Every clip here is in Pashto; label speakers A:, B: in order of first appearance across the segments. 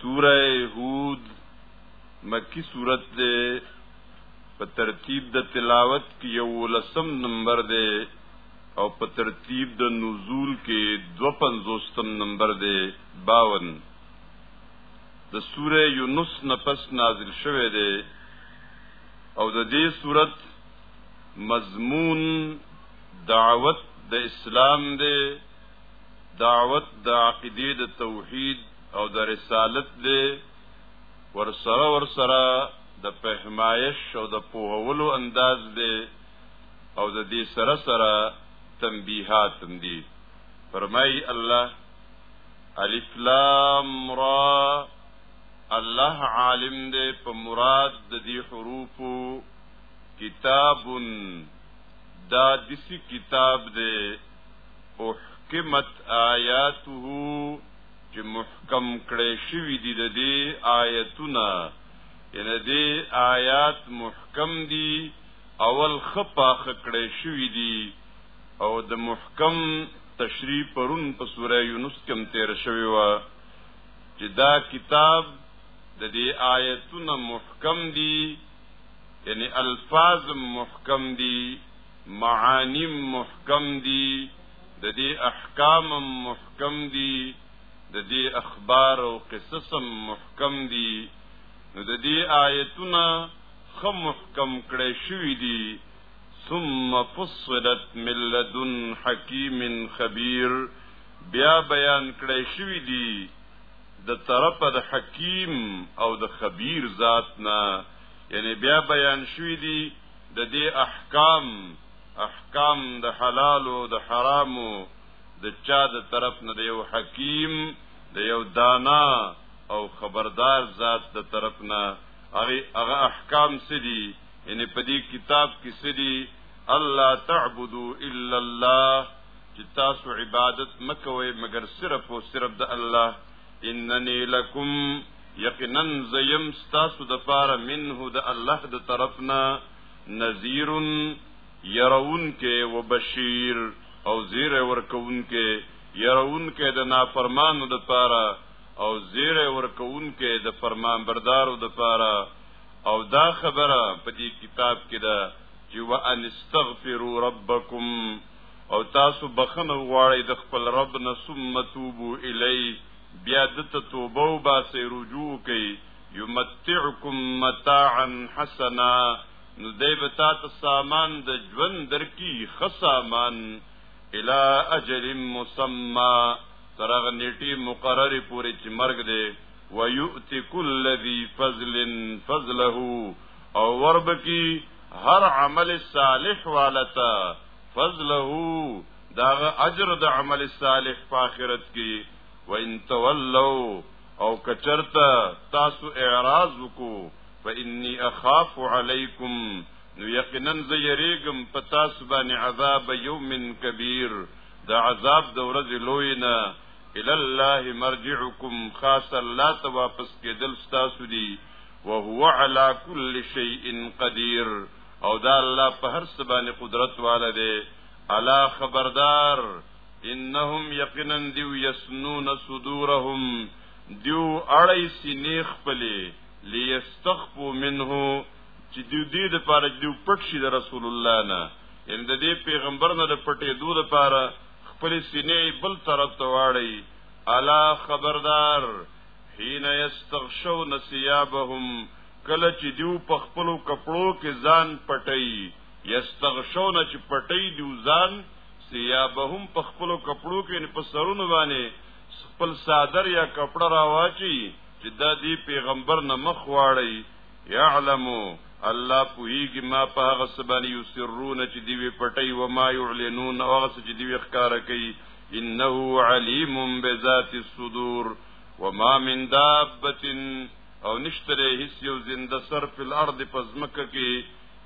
A: سوره هود مکی سورت ده په ترتیب د تلاوت کې یو لسم نمبر ده او په ترتیب د نزول کې 250 نمبر ده 52 د سوره یونس نفس نازل شوه ده او د دې سورت مضمون دعوت د اسلام ده دعوت د دا عقیدې د توحید او د رسالت دی ورسره ورسره د پهمایش او د پوهولو انداز دی او د دې سره سره تنبیحات هم دي فرمای الله الف لام را الله عالم دی په مراد د دې حروفو کتاب دا دسی کتاب دی احکمت آیاته چې محکم کړي شوی دي د دې آیتونه ان دې آیات محکم دي اول خپاخ کړي شوی دي او د محکم تشریح پرون په سوره یونس کې تیر شوی و چې دا کتاب د دې آیتونه محکم دي یعنی الفاظ محکم دي معانیم محکم دي د دې احکام محکم دي د دې اخبار او قصص محکم دي نو د دې آیتونه خو محکم کړي شوی دي ثم فصلت من لدن حکیم خبیر بیا بیان کړي شوی دي د طرف د حکیم او د خبیر ذات نه یعنی بیا بیان شوی دي د دې احکام احکام د حلال او د حرام د چا د طرف نه د یو حکیم د یو دانا او خبردار ذات د طرف نه هغه هغه احکام سدي ان په دې کتاب کې سدي الله تعبدو الا الله چې تاسو عبادت مکوئ مگر صرف او صرف د الله انني لکم یقینا زیم ستاسو د پاره منه د الله د طرفنا نذیر يرون کې وبشیر او زیر ورکون کې يرون کې د نافرمانو د پاره او زیر ورکون کې د فرمان بردارو د پاره او دا خبره په دې کتاب کې ده چې وان استغفروا ربکم او تاسو بخنه غواړئ د خپل رب نه ثم توبو الیه بیا دته توبه او باسئ رجوع وکئ یمتعکم متاعا حسنا نو دی به تا ته سامان د ژوند درکی ښه سامان الی اجل مسمى تر هغه نیټې مقررې پورې چې مرګ دی ویؤت کل ذی فضل فضله او وربکی هر عمل صالح والتا فضله داغه اجر د عمل صالح په آخرت کې وان تولوا او کچرتا تاسو اعراض وکو فإني أخاف عليكم نو یقینا زیریګم پتا سبحان عذاب یوم کبیر دا عذاب د ورځې لوینا الى الله مرجعكم خاص الله ته واپس کېدل تاسو دي وهو على كل شيء قدير او دا الله په هر څه باندې قدرت والده الا خبردار انهم یقینا دیو یسنون صدورهم دیو اړی سینې خپلې لیستخفو منه چې دیو دې د پاره دیو پټ شي د رسول الله نه ان د دې پیغمبر نه د پټې دوه د پاره خپل سینې بل طرف ته واړی الا خبردار حين يستغشون ثيابهم کله چې دیو په خپلو کپړو کې ځان پټي یستغشون چې پټي دی وزان سیابهم په خپل کپړو کې په سرونو باندې خپل صادر یا کپړه راواچي چې دا دی پیغمبر نه مخ واړی یعلمو الله پوهیږي ما په هغه سبانی یسرون چې دی وی پټي و ما یعلنون او هغه چې دی وی ښکارا کوي انه علیم بذات الصدور وما من دابه او نشتره هیڅ یو زنده سر په الارض پزمکه کې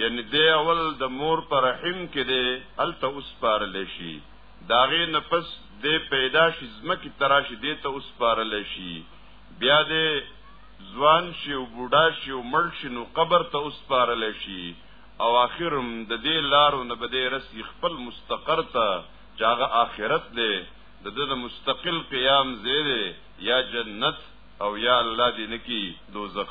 A: یعنی دی اول د مور پر رحم کې دی هلته اوس پارل شي داغه نفس دی پیدا شي زمکه تراشي دی ته اوس پارل شي بیا دی ځوان شي او بوډا شي او مړ شي نو قبر ته اوس پارل شي او اخرم د دې لارو نه بده رسی خپل مستقر ته چاغه آخرت دی د دې مستقل قیام زیره یا جنت او یا الله دې نکی دوزخ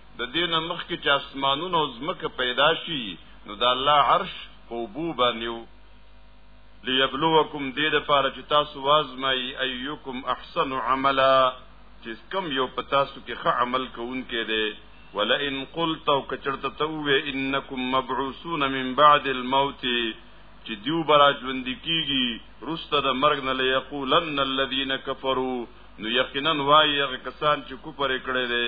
A: د دې نه مخکې چې اسمانونه او ځمکه پیدا شي نو د الله عرش په اوبو باندې و لیبلوکم دې دپاره چې تاسو وازمایي ایوکم احسن عملا چې کم یو په تاسو کې ښه عمل کوونکی دی ولئن قلت او کچرته ته وې انکم مبعوثون من بعد الموت چې دیو برا ژوند کیږي رسته د مرګ نه ليقولن الذين كفروا نو یقینا وایي هغه کسان چې کوپر کړي دي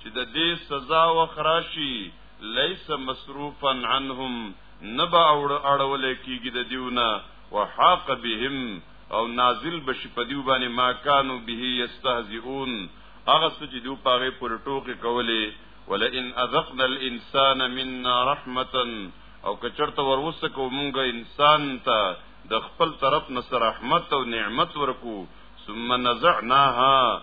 A: چې د دې سزا وخراشي ليس مصروفا عنهم نبا اور اړول کیږي د دیونه وحاق بهم او نازل بشي په دیو باندې ما کانو به یستهزئون هغه څه چې دوی پاره پر ټوکې کولې ولئن اذقنا الانسان منا رحمه او کچرته وروسه کو مونږه انسان ته د خپل طرف نه رحمت او نعمت ورکو ثم نزعناها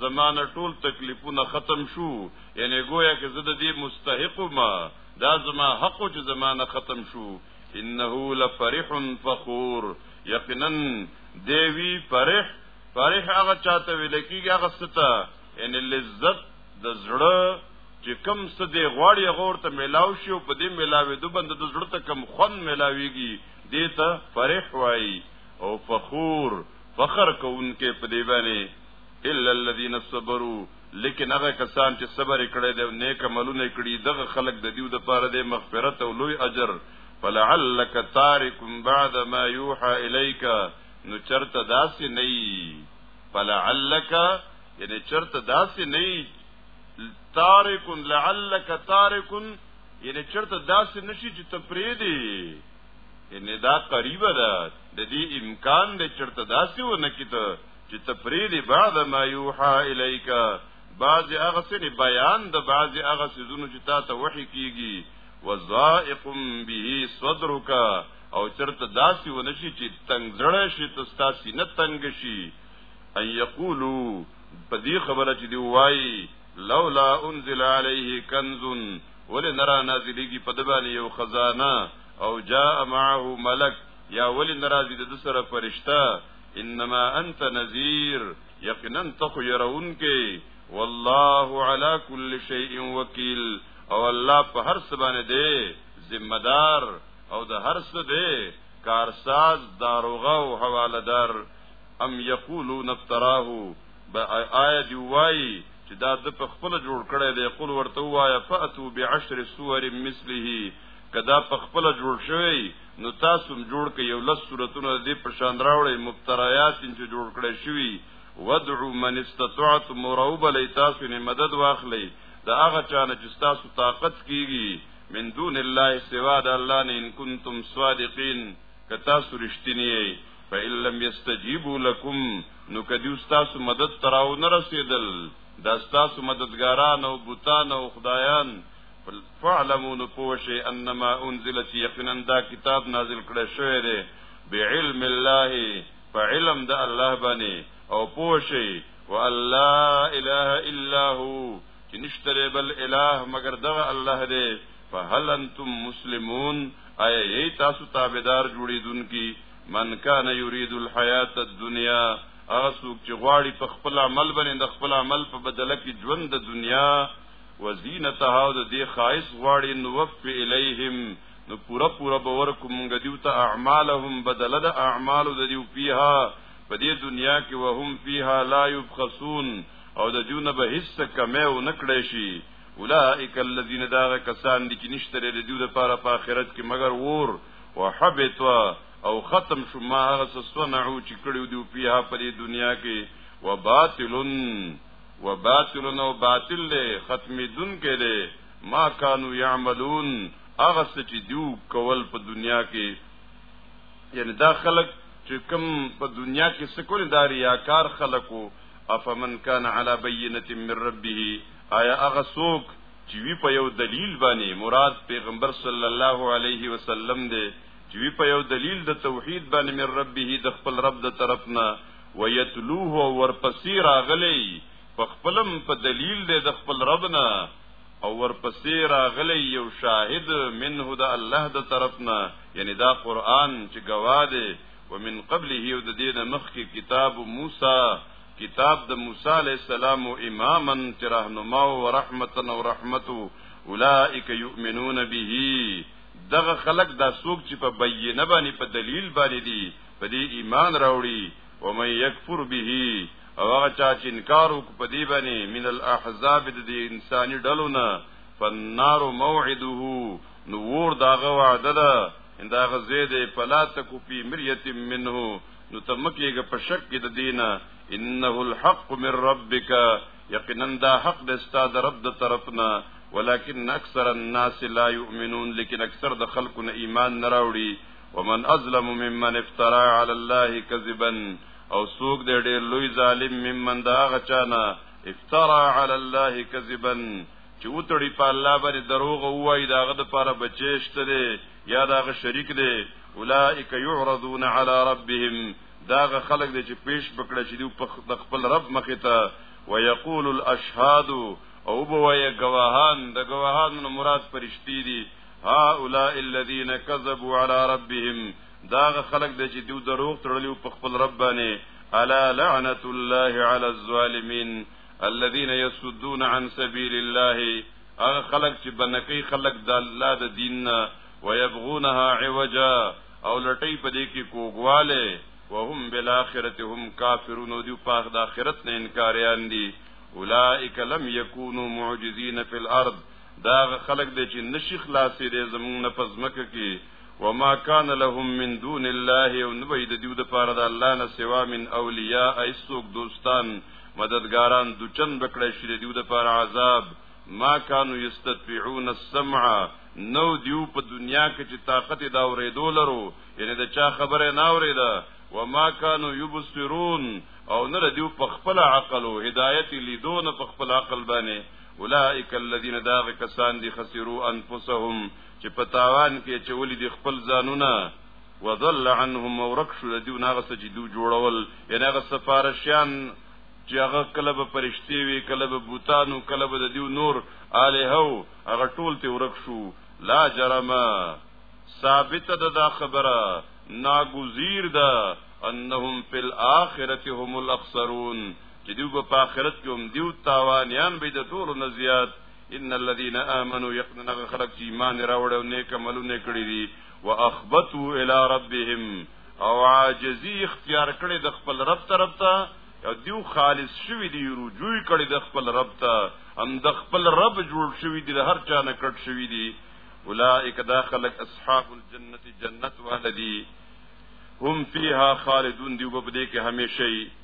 A: زما نه ټول تکلیفونه ختم شو یعنی گویا که زه د دې مستحق ما دا زما حق چې زما نه ختم شو انه لفرح فخور یقینا دیوی فرح فرح هغه چاته ویل کیږي هغه ستا ان لذت د زړه چې کم څه دی غواړي غور ته ملاو شي او په دې ملاوي د بند د زړه ته کم خون ملاويږي دې ته فرح وای او فخور فخر کوونکې په دې باندې الا الذين صبروا لیکن هغه کسان چې صبر کړي د نیک عملونه کړي دغه خلک د دیو د پاره د مغفرت او لوی اجر فلعلک تارک بعد ما یوحى الیک نو چرته داسې نه فلعلک یعنی چرته داسې نه تارک لعلک تارک یعنی چرته داسې نشي چې تپری دی یعنی دا قریبه ده د دې امکان د چرته داسې و نه کیته چې تفرید بعد ما یوحا الیک بعض هغه سن بیان د بعض هغه سيزونو چې تا ته وحي کیږي وزائق به صدرک او چرته داسې ونشي چې تنگ زړه شي تستاسي نه تنگ شي ان یقولو په دې خبره چې دی وایي لولا انزل عليه كنز ولې نرا نازلېږي په دبانې یو خزانه او جاء معه ملک یا ولې ناراضي د سره فرشتہ انما انت نذير یقینا ته خو يرون کې والله على كل شيء وکيل او الله په هر څه باندې دی ذمہ دار او د هر څه دی کارساز داروغه او حواله دار ام یقولون افتراه با آیا دی وای چې دا د په خپل جوړ کړی دی قل ورته وایا فاتو بعشر سور مثله کدا په خپل جوړ شوی نو تاسو هم جوړ کړئ یو لس سورتونه دې په شان راوړئ مفتریات چې جوړ کړی شوي ودعو من استطعتم وروب لئ تاسو نه مدد واخلئ دا هغه چانه چې تاسو طاقت کیږي من دون الله سوا د الله نه ان کنتم صادقین که تاسو رښتینی یئ فإن لم يستجيبوا لكم نو کدی تاسو مدد تراو نه رسیدل دا تاسو مددګاران او بوتان او خدایان فعلمو نو پوشی انما انزل چی یقینا دا کتاب نازل کړه شوی دی بعلم الله په علم د الله باندې او پوشی وان لا اله الا هو چې نشته بل اله مگر دغه الله دی فهل انتم مسلمون ایا ای تاسو تابعدار جوړیدونکي من کان یرید الحیات الدنیا هغه څوک چې غواړي په خپل عمل باندې د خپل عمل په بدله کې ژوند د دنیا وزینتها د دې خایس غواړي نو وف الیهم نو پورا پورا باور کوم موږ دیو ته اعمالهم بدل د اعمال د دیو پیها په دې دنیا کې وهم فیها لا یبخسون او د دیو نه به هیڅ کمه و نکړې شي اولائک الذین داغ کسان دي چې نشته لري دیو د پاره په آخرت کې مگر ور وحبط او ختم شو ما هغه سستو نعو چې کړیو دیو پیها په دې دنیا کې وباطلن و باطلن او باطل له ختمې دن کې له ما كانوا يعملون هغه څه چې دیو کول په دنیا کې یعنی دا خلق چې کوم په دنیا کې سکول دا ریاکار خلقو افمن کان علی بینه من ربه آیا هغه څوک چې وی په یو دلیل باندې مراد پیغمبر صلی الله علیه وسلم دی چې وی په یو دلیل د توحید باندې من ربه د خپل رب د طرفنا ويتلوه او ورپسې راغلی په خپلم په دلیل دی د خپل ربنا او ورپسې راغلی یو شاهد منه د الله د طرفنا یعنی دا قران چې گواده ومن قبله یو د دې د مخکې کتاب موسی کتاب د موسی علی السلام اماما چې راهنما او رحمتا او رحمتو اولئک یؤمنون به دغه خلق دا سوق چې په بینه باندې په دلیل باندې دي په دې ایمان راوړي او مې یکفر به او هغه چا چې انکار وک په دې باندې من الاحزاب د دې انساني ډلو نه فنار موعده نو ور داغه وعده ده انداغه زید فلا تکو فی مریت منه نو تمکیګه په شک کې د دینه انه الحق من ربک یقینا دا حق د استاد رب د طرفنا ولكن اکثر الناس لا يؤمنون لیکن اکثر د خلکو نه ایمان نه راوړي ومن ازلم ممن افترا علی الله کذبا او سوق دې ډېر لوی ظالم ممن دا غچانا افترا علی الله کذبا چې وتړي په الله باندې دروغ وایي داغه د پاره بچیشت دی یا داغه شریک دی اولائک یعرضون علی ربهم داغه خلق دی چې پیش بکړه چې دی په خپل رب مخې ته ويقول الاشهاد او بوي گواهان د گواهان مراد پرشتي دي هؤلاء الذين كذبوا على ربهم دا خلق د چې دوی دروغ تړلې په خپل رب باندې الا لعنت الله على الظالمين الذين يسدون عن سبيل الله هغه خلق چې بنکې خلق د الله د دین نه ويبغونها عوجا او لټي په دې کې کوګواله وهم بالاخره هم کافرون او دی په آخرت نه انکاریان دي اولئک لم یکونو معجزین فی الارض دا هغه خلک دی چې نشي خلاصې دی زمونږ نه په ځمکه کې وما كان لهم من دون الله او نه وي د دیو د پاره د الله نه سوا من اولیاء ایسوک دوستان مددګاران د چن بکړی شې دیو د پاره عذاب ما كانوا يستطيعون السمع نو دیو په دنیا کې چې طاقت دا اورېدو لرو یعنی د چا خبره نه اورېده وما كانوا يبصرون او نه دیو په خپل عقل او هدایت لیدو نه په خپل عقل باندې اولائک الذین داغ کسان دی خسرو انفسهم چې په تاوان کې چې ولې د خپل ځانونه وضل عنهم ورک شو د دیو ناغه سجدو جوړول یعنی هغه سفارشیان چې هغه کلب پرشتي وي کلب بوتانو کلب د دیو نور اله هو هغه ټول ته ورک شو لا جرمه ثابت ده دا خبره ناگزیر ده انهم فی الاخرته هم الاخسرون چې دیو په آخرت کې هم دیو تاوانیان به د ټولو نه زیات ان الذين امنوا يقنن خلق چې ایمان راوړ او نیک عملونه کړی دي واخبتوا الى ربهم او عاجزی اختیار کړی د خپل رب طرف ته او دیو خالص شوی دی رجوع کړی د خپل رب ته هم د خپل رب جوړ شوی دی هر چا نه کټ شوی دی اولئک داخلك اصحاب الجنه جنت والذي هم فيها خالدون دی په دې کې همیشه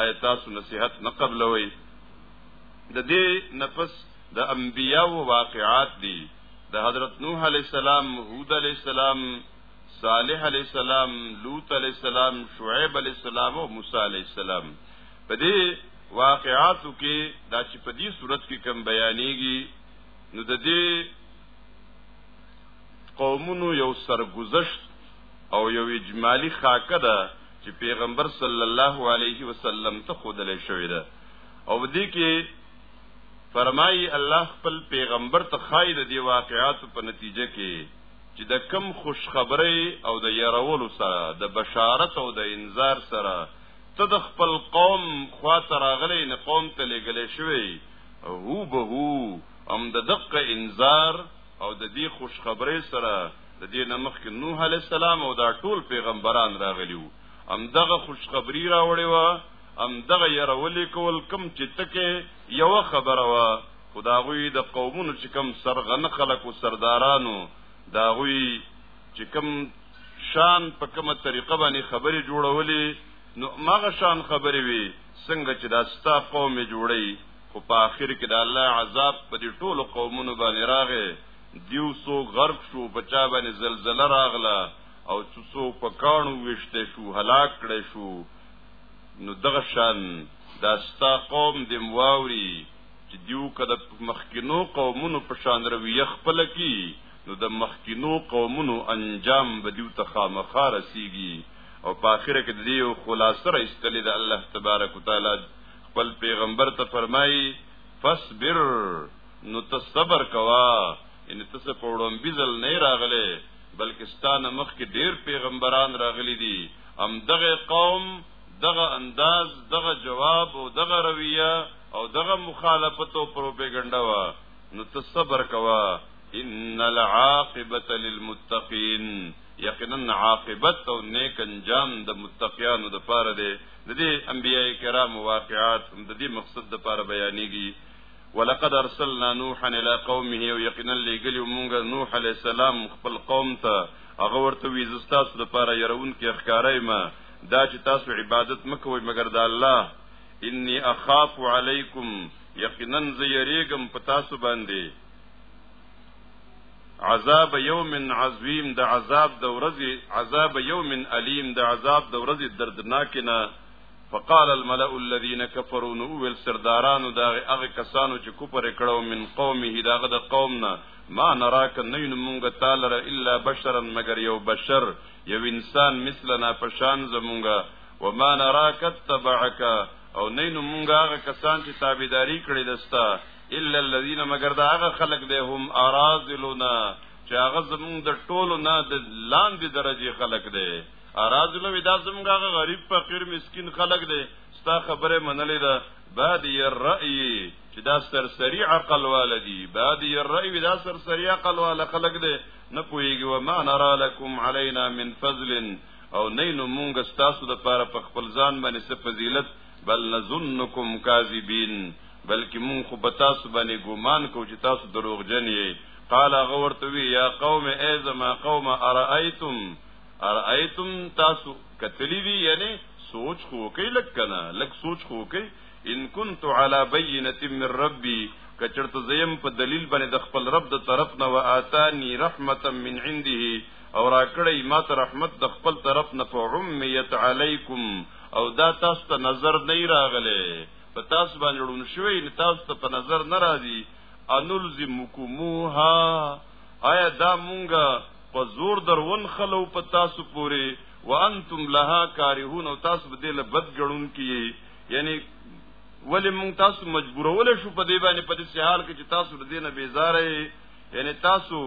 A: آیا تاسو نصیحت نه قبلوي د دې نفس د انبیاء او واقعات دي د حضرت نوح علی السلام هود علی السلام صالح علی السلام لوط علی السلام شعیب علی السلام او موسی علی السلام په دې واقعاتو کې دا چې په دې صورت کې کم بیانېږي نو د دې قومونو یو سرگذشت او یو اجمالی خاکه ده چې پیغمبر صلی الله علیه وسلم ته خودل شوې ده او دې کې فرمایي الله خپل پیغمبر ته خای د دې واقعاتو په نتیجه کې چې د کم خوشخبری او د يرولو سره د بشارت او د انذار سره ته د خپل قوم خواته راغلی نه قوم ته لګلې شوی هو به هو ام د دقه انذار او د دې خوشخبری سره د دې نمخ کې نوح علی السلام او دا ټول پیغمبران راغلی وو ام دغه خوشخبری راوړی و ام دغه يرولې کول کم چې تکه یو خبره و خداغوی د قومونو چې کم سرغن خلق او سردارانو داغوی چې کم شان په کومه طریقه باندې خبرې جوړولې نو مغه شان خبرې وي څنګه چې دا ستا قوم جوړي خو په آخر کې د الله عذاب په دې ټولو قومونو باندې راغی دیو سو غرق شو په چا باندې زلزله راغله او څو په کانو وشته شو هلاک کړي شو نو دغه شان دا ستا قوم د مواوري چې دیو کده مخکینو قومونو په شان رویه خپل کی نو د مخکینو قومونو انجام به دیو ته خامخا رسیږي او په اخر کې دیو خلاصره استلې د الله تبارک وتعالى خپل پیغمبر ته فرمایي فصبر نو تصبر کوا ان تس په وړاندې ځل نه راغله بلکې ستانه مخ کې ډیر پیغمبران راغلي دي ام دغه قوم دغه انداز دغه جواب او دغه رویه او دغه مخالفت او پروپاګاندا وا نو تصبر کوا ان العاقبه للمتقین یقینا عاقبت او نیک انجام د متقیانو د پاره دی د دې انبیای کرام واقعات هم د دې مقصد د پاره بیانېږي ولقد ارسلنا نوحا الى قومه او یقینا لګلی مونږ نوح علی السلام خپل قوم ته هغه ورته وی زستاسو د پاره يرون کې اخکارای ما دا چې تاسو عبادت مکوئ مګر د الله انی اخاف علیکم یقینا زیریګم پتاسو باندې عذاب یوم عظیم د عذاب د ورځې عذاب یوم الیم د عذاب د ورځې دردناک نه فقال الملأ الذين كفروا نوول سردارانو دا هغه کسانو چې کوپر کړو من قومه داغه د قومنا ما نراک نین مونږ تعالی الا بشرا مگر یو بشر یو انسان مثلنا پشان زمونږ وما نراک تبعک او نین مونږ هغه کسان چې تابعداري کړې دستا الا الذين مگر دا هغه خلق دی هم ارازلونا چې هغه زمونږ د ټولو نه د لاندې درجه خلق دی ارازلو دا زمونږ هغه غریب فقیر مسکین خلق دی ستا خبره منلې ده بادی الرأی چې دا سرسری عقل والدی بادی الرأی دا سرسری عقل والا خلق دی نه پويږي و ما نرا لكم علينا من فضل او نینو مونږ ستاسو د پاره په خپل ځان باندې څه فضیلت بل نظنکم کاذبین بلکې مون خو په تاسو باندې ګومان کو چې تاسو دروغجن یې قال غورت وی یا قوم ای زما قوم ارایتم ارایتم تاسو کتلی دی یعنی سوچ خو کوي لک کنه لک سوچ خو کوي ان كنت على بينه من ربي کچرت زیم په دلیل باندې د خپل رب د طرف نه واتانی رحمتا من عنده او راکړی ما ته رحمت د خپل طرف نه فعمیت علیکم او دا تاسو ته نظر نه راغله په تاسو باندې ړون شوی نه تاسو ته په نظر نه راځي انلزمکموها آیا دا مونږه په زور درون خلو په تاسو پوري وانتم لها کارهون او تاسو به دې له بد ګړون کی یعنی ولی مونږ تاسو مجبورول شو په دې باندې په دې حال کې چې تاسو دې نه بیزارې یعنی تاسو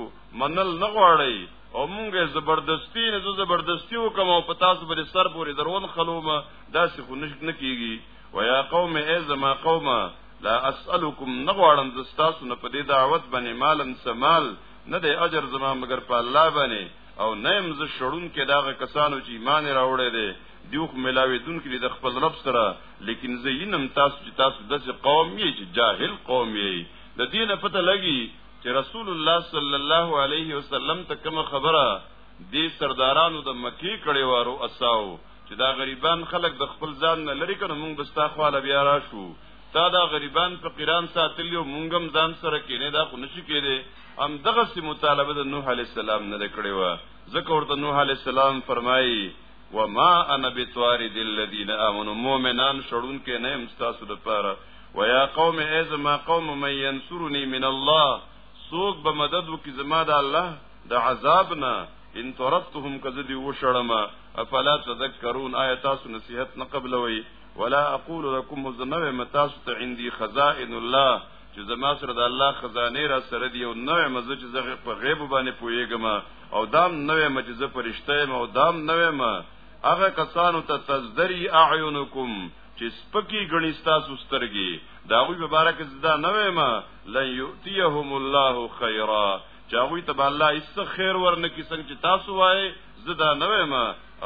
A: منل نه غواړی او مونږه زبردستی نه زبردستی وکم او په تاسو باندې سر پورې درون خلومه داسې خو نه کیږي ويا قوم ای زما قومه لا اسالکم نغواړم د تاسو نه په دې دعوت باندې مالن سمال نه د اجر زما مگر په الله باندې او نیم ز شړون کې داغه کسانو چې ایمان راوړی دی دیوخ ملاوي دن کې د خپل رب سره لیکن زینم تاسو چې تاسو داسې قوم یې چې جاهل قوم یې د دې نه پته لګي چې رسول الله صلی الله علیه وسلم ته کوم خبره دې سردارانو د مکی کړي وارو اساو چې دا غریبان خلک د خپل ځان نه لري کنه مونږ بستا خواله بیا راشو تا دا غریبان په قران ساتلی او مونږ هم ځان سره کینې دا خو نشي کېده ام دغه سي مطالبه د نوح علی السلام نه کړې و ځکه ورته نوح علی السلام فرمایي وما انا بتوارد الذين امنوا مؤمنان شړون کې نه هم تاسو د پاره ويا قوم اي زما قوم من ينصرني من الله سوق به مدد وکي زما د الله د عذاب نه ان ترتهم کذدي وشړما افلا تذكرون آیا تاسو نصيحت نه قبلوي ولا اقول لكم زنه متاسو ته عندي خزائن الله چې زما سره د الله خزانه را سره دی او نوې مزه چې زه په غیب باندې پويګم او دام نوې مزه زه پرشته او دام نوې ما هغه کسانو ته تزدری اعینکم چې سپکی غنی تاسو سترګي دا وی مبارک زدا نه ویم لن یؤتیهم الله خیرا چاوی تب الله اس خیر ورنه کی څنګه چې تاسو وای زدا نه ویم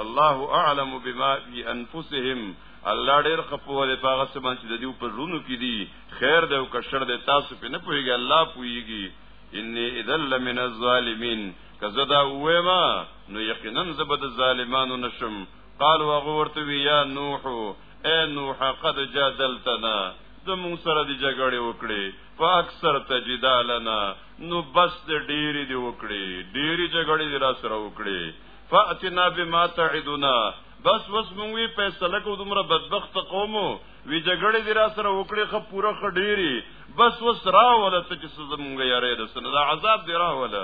A: الله اعلم بما فی انفسهم الله ډیر خپوه دی پاغه سبا چې د دې په ژوند کې دی خیر دی او کشر دی تاسو په نه پويږي الله پويږي انی اذا لمن الظالمین کزدا وېما نو یقینا زبد ظالمانو نشم قال وغورت وی یا نوح اے نوح قد جادلتنا زمون سره دی جګړه وکړي فاکثر تجدالنا نو بس د ډیری دی وکړي ډیری جګړه دی را سره وکړي فاتنا بما تعدنا بس وس مونږ وی فیصله کو دومره بدبخت قومو وی جګړه دی را سره وکړي خو پوره خډيري بس وس راوله ته چې زمونږ یاره رسنه دا عذاب دی راوله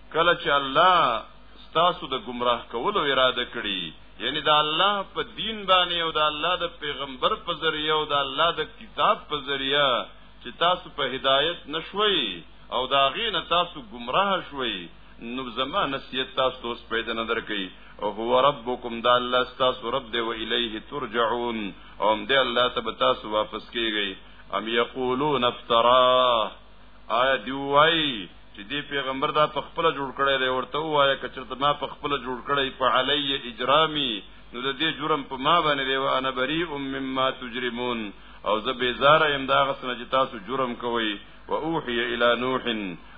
A: کله چې الله ستاسو د گمراه کولو اراده کړي یعنی د الله په دین باندې او د الله د پیغمبر په ذریعہ او د الله د کتاب په ذریعہ چې تاسو په هدایت نشوي او دا غین تاسو گمراه شوي نو زما نصیحت تاسو اوس پیدا نظر کوي او هو ربکم دا الله تاسو رب دی و الیه ترجعون او دې الله ته تاسو واپس کیږئ ام یقولون افتراه آیا دی وای چې دی پیغمبر دا په خپل جوړ کړی دی ورته وای کچرته ما په خپل جوړ کړی په علی اجرامي نو د دې جرم په ما باندې دی وانا بری ام مما تجرمون او زه بیزاره يم دا غسنه چې تاسو جرم کوئ و اوحي الى نوح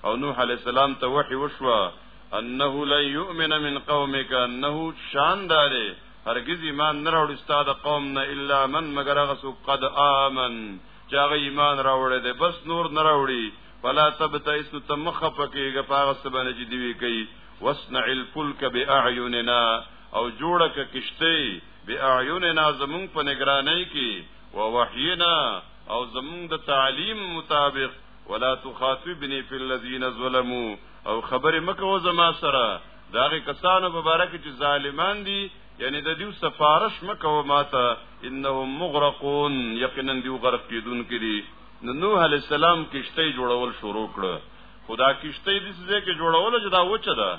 A: او نوح عليه السلام ته وحي وشوا انه لا يؤمن من قومك انه شان داره هرگز ایمان نه راوړي ستاد قوم نه الا من مگر غسو قد امن چې هغه ایمان راوړی دی بس نور نه راوړي فلا تبتئس ته مخه پکېږه په هغه څه باندې چې دوی کوي واصنع الفلک باعیننا او جوړه ک کشته باعیننا زمون په نگرانۍ کې او وحینا او زمون د تعلیم مطابق ولا تخاطبني في الذين ظلموا او خبر مکه و زما سره داغه کسانو مبارک چې ظالمان دي یعنی د دیو سفارش مکو ماته انهم مغرقون یقینا دیو غرق کیدون کړي نو نوح علی السلام کشته جوړول شروع کړه خدا کشته دې څه کې جوړول چې دا وچه ده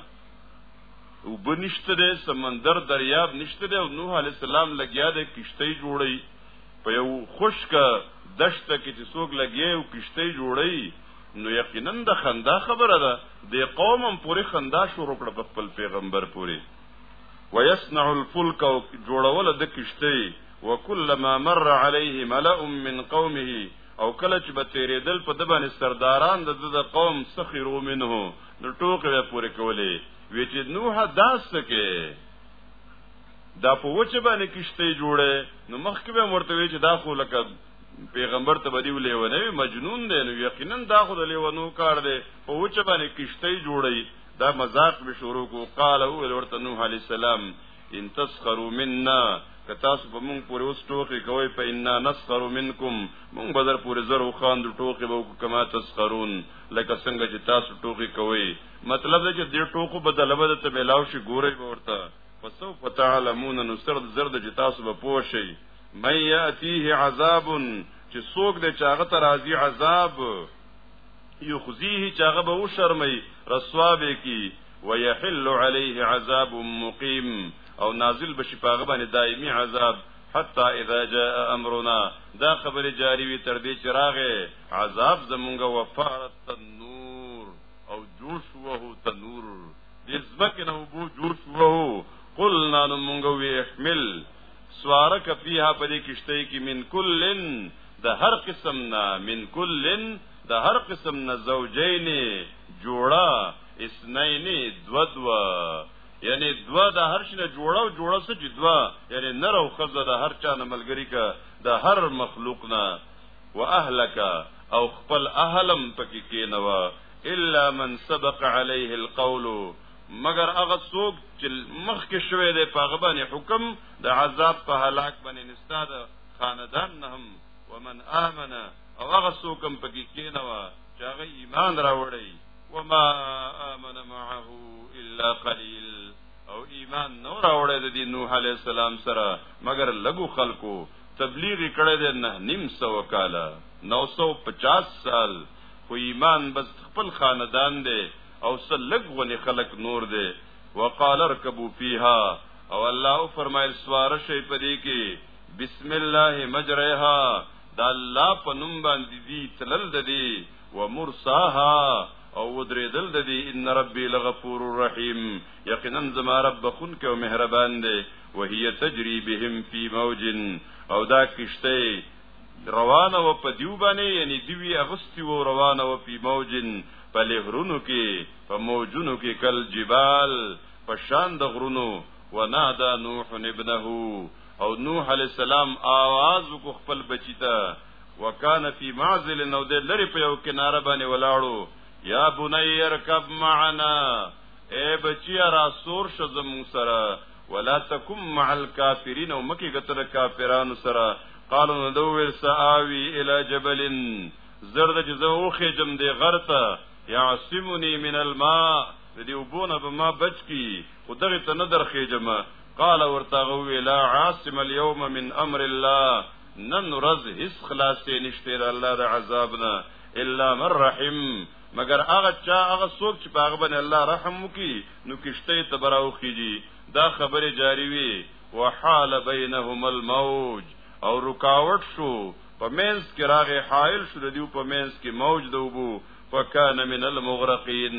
A: او بنشته ده سمندر دریاب نشته ده او نوح علی السلام لګیا ده کشته جوړي په یو خشک دشته کې چې څوک لګي او کشته جوړي نو یقینا د خندا خبره ده د قومم پوری خندا شروع کړ په خپل پیغمبر پوری ويصنع الفلك جوړول د کشته وکلما مر عليه ملأ من قومه او کله چې به تیرېدل په د باندې سرداران د د قوم سخرو منه د ټوکې به پورې کولې وی چې نوح داس کې دا په وچ باندې کشته جوړه نو مخکې به مرته وی چې دا خو لکه پیغمبر ته بدی ولې ونه مجنون دی نو یقینا دا خو د لیونو کار دی په وچ باندې کشته جوړی دا مذاق به شروع کو قال او ورته نوح علی السلام ان تسخروا منا که تاسو په مونږ پورې اوس ټوخي کوي په ان نسخر منکم مونږ بدر پورې زر او خان د ټوخي به کما تسخرون لکه څنګه چې تاسو ټوخي کوي مطلب دا چې د ټوخو بدله به ته ملاو شي ګوري ورته فسو فتعلمون نو سرد زرد چې تاسو به پوه شي مې یاتیه عذاب چې څوک د چاغه ترازی عذاب یخزیه چاغه به وشرمي رسوا به کی ويحل عليه عذاب مقيم او نازل بشي پاغه باندې دایمي عذاب حتا اذا جاء امرنا دا خبره جاری وی تر دې چراغه عذاب زمونږ وفارت تنور او جوش وو تنور دې زمکه نو بو جوش وو قلنا نو مونږ وی احمل سوارک فیها پدې کشته کې من کلن د هر قسم نه من کلن د هر قسم نه زوجین جوړه اسنین دو دو یعنی دو د هر شنه جوړه او جوړه سچ دو یعنی نر او خزه د هر چا نه ملګری کا د هر مخلوق نه واهلک او خپل اهلم پکې کینوا الا من سبق عليه القول مگر هغه څوک چې مخکې شوی دی په غبن حکم د عذاب په هلاک باندې نستاده خاندان نه هم ومن امن او هغه څوک هم پکې کېنوا چې هغه ایمان راوړی وما امن معه الا قليل او ایمان نو راوړی د دې نوح عليه السلام سره مگر لګو خلکو تبلیغ کړه د نه نیم سو کاله 950 سال خو ایمان بس خپل خاندان دی او سلګ غني خلق نور دی وقال اركبوا فيها او الله فرمایل سوار شي پدې کې بسم الله مجرها د الله په نوم باندې دی تلل د دی و مرساها او ودریدل د دی ان ربی لغفور الرحیم یقینا زما رب بخون کې او مهربان دی وهي تجري بهم في موج او دا کشته روانه و په دیو باندې یعنی دیوی اغستی و روانه و په موجن په لهرونو کې په موجونو کې کل جبال په شان د غرونو ونادى نوح ابنه او نوح علی السلام आवाज وکړ خپل بچی ته وکانه فی معزل نو د لری په یو کناره باندې ولاړو یا بنی ارکب معنا اے بچی را سور شزم سره ولا تکم مع الکافرین او مکی غتر کافرانو سره قالو نو دوی ساوی الی جبل زرد جزو اوخه جم دی غرته یعصمنی من الماء دې وبونه به ما بچ کی خو دغه ته نه درخې جمه قال ورته وی لا عاصم اليوم من امر الله نن ورځ هیڅ خلاصې نشته د الله د عذاب نه الا من رحم مگر هغه چا هغه څوک چې په هغه باندې الله رحم وکي نو کشته ته براو کیږي دا خبره جاری وي وحال بینهما الموج او رکاوټ شو په مینس کې راغې حائل شو د دیو په مینس کې موج دوبو فکان من المغرقین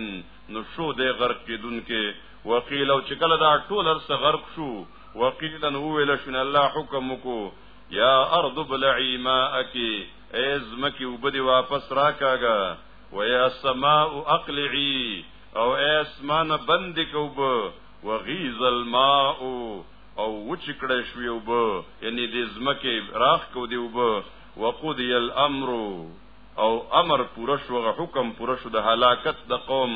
A: نو شو د غرق کیدونکو وقیل او چې کله دا ټول ارس غرق شو وقیلا ویل شن الله حکم کو یا ارض بلعی ماءک ایز مکی وبدی واپس راکاګه ویا سماء اقلعی او اسمان بند کوب وغیظ الماء او وچکړه شوی وب یعنی د زمکه راخ کو دی وب وقضی الامر او امر پوره شو حکم پوره شو د هلاکت د قوم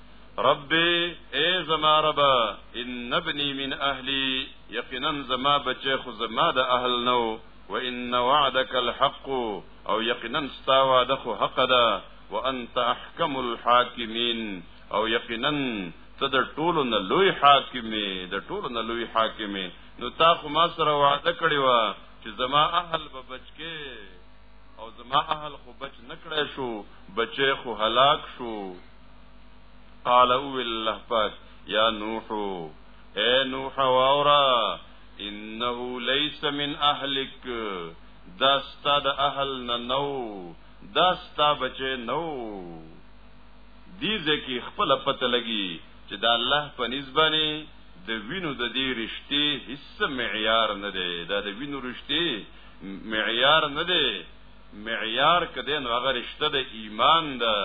A: ربي اے زما رب ان ابني من اهلي یقینا زما بچي خو زما د اهل نو وان وعدك الحق او یقینا ستا وعده خو حق ده وانت احکم الحاکمین او یقینا ته د ټولو نه لوی حاکمې د ټولو نه لوی حاکمې نو تا خو ما سره وعده کړې و چې زما اهل به بچکه او زما اهل خو بچ نکړای شو بچې خو هلاک شو قال او الله پاک یا نوح اے نوح واورا انه ليس من اهلك دا ستا د اهل نه نو دا ستا بچي نو دې ځکه خپل پته لګي چې دا الله په نسبانه د وینو د دې رشته هیڅ معیار نه دی دا د وینو رشته معیار نه دی معیار کده نو هغه رشته د ایمان ده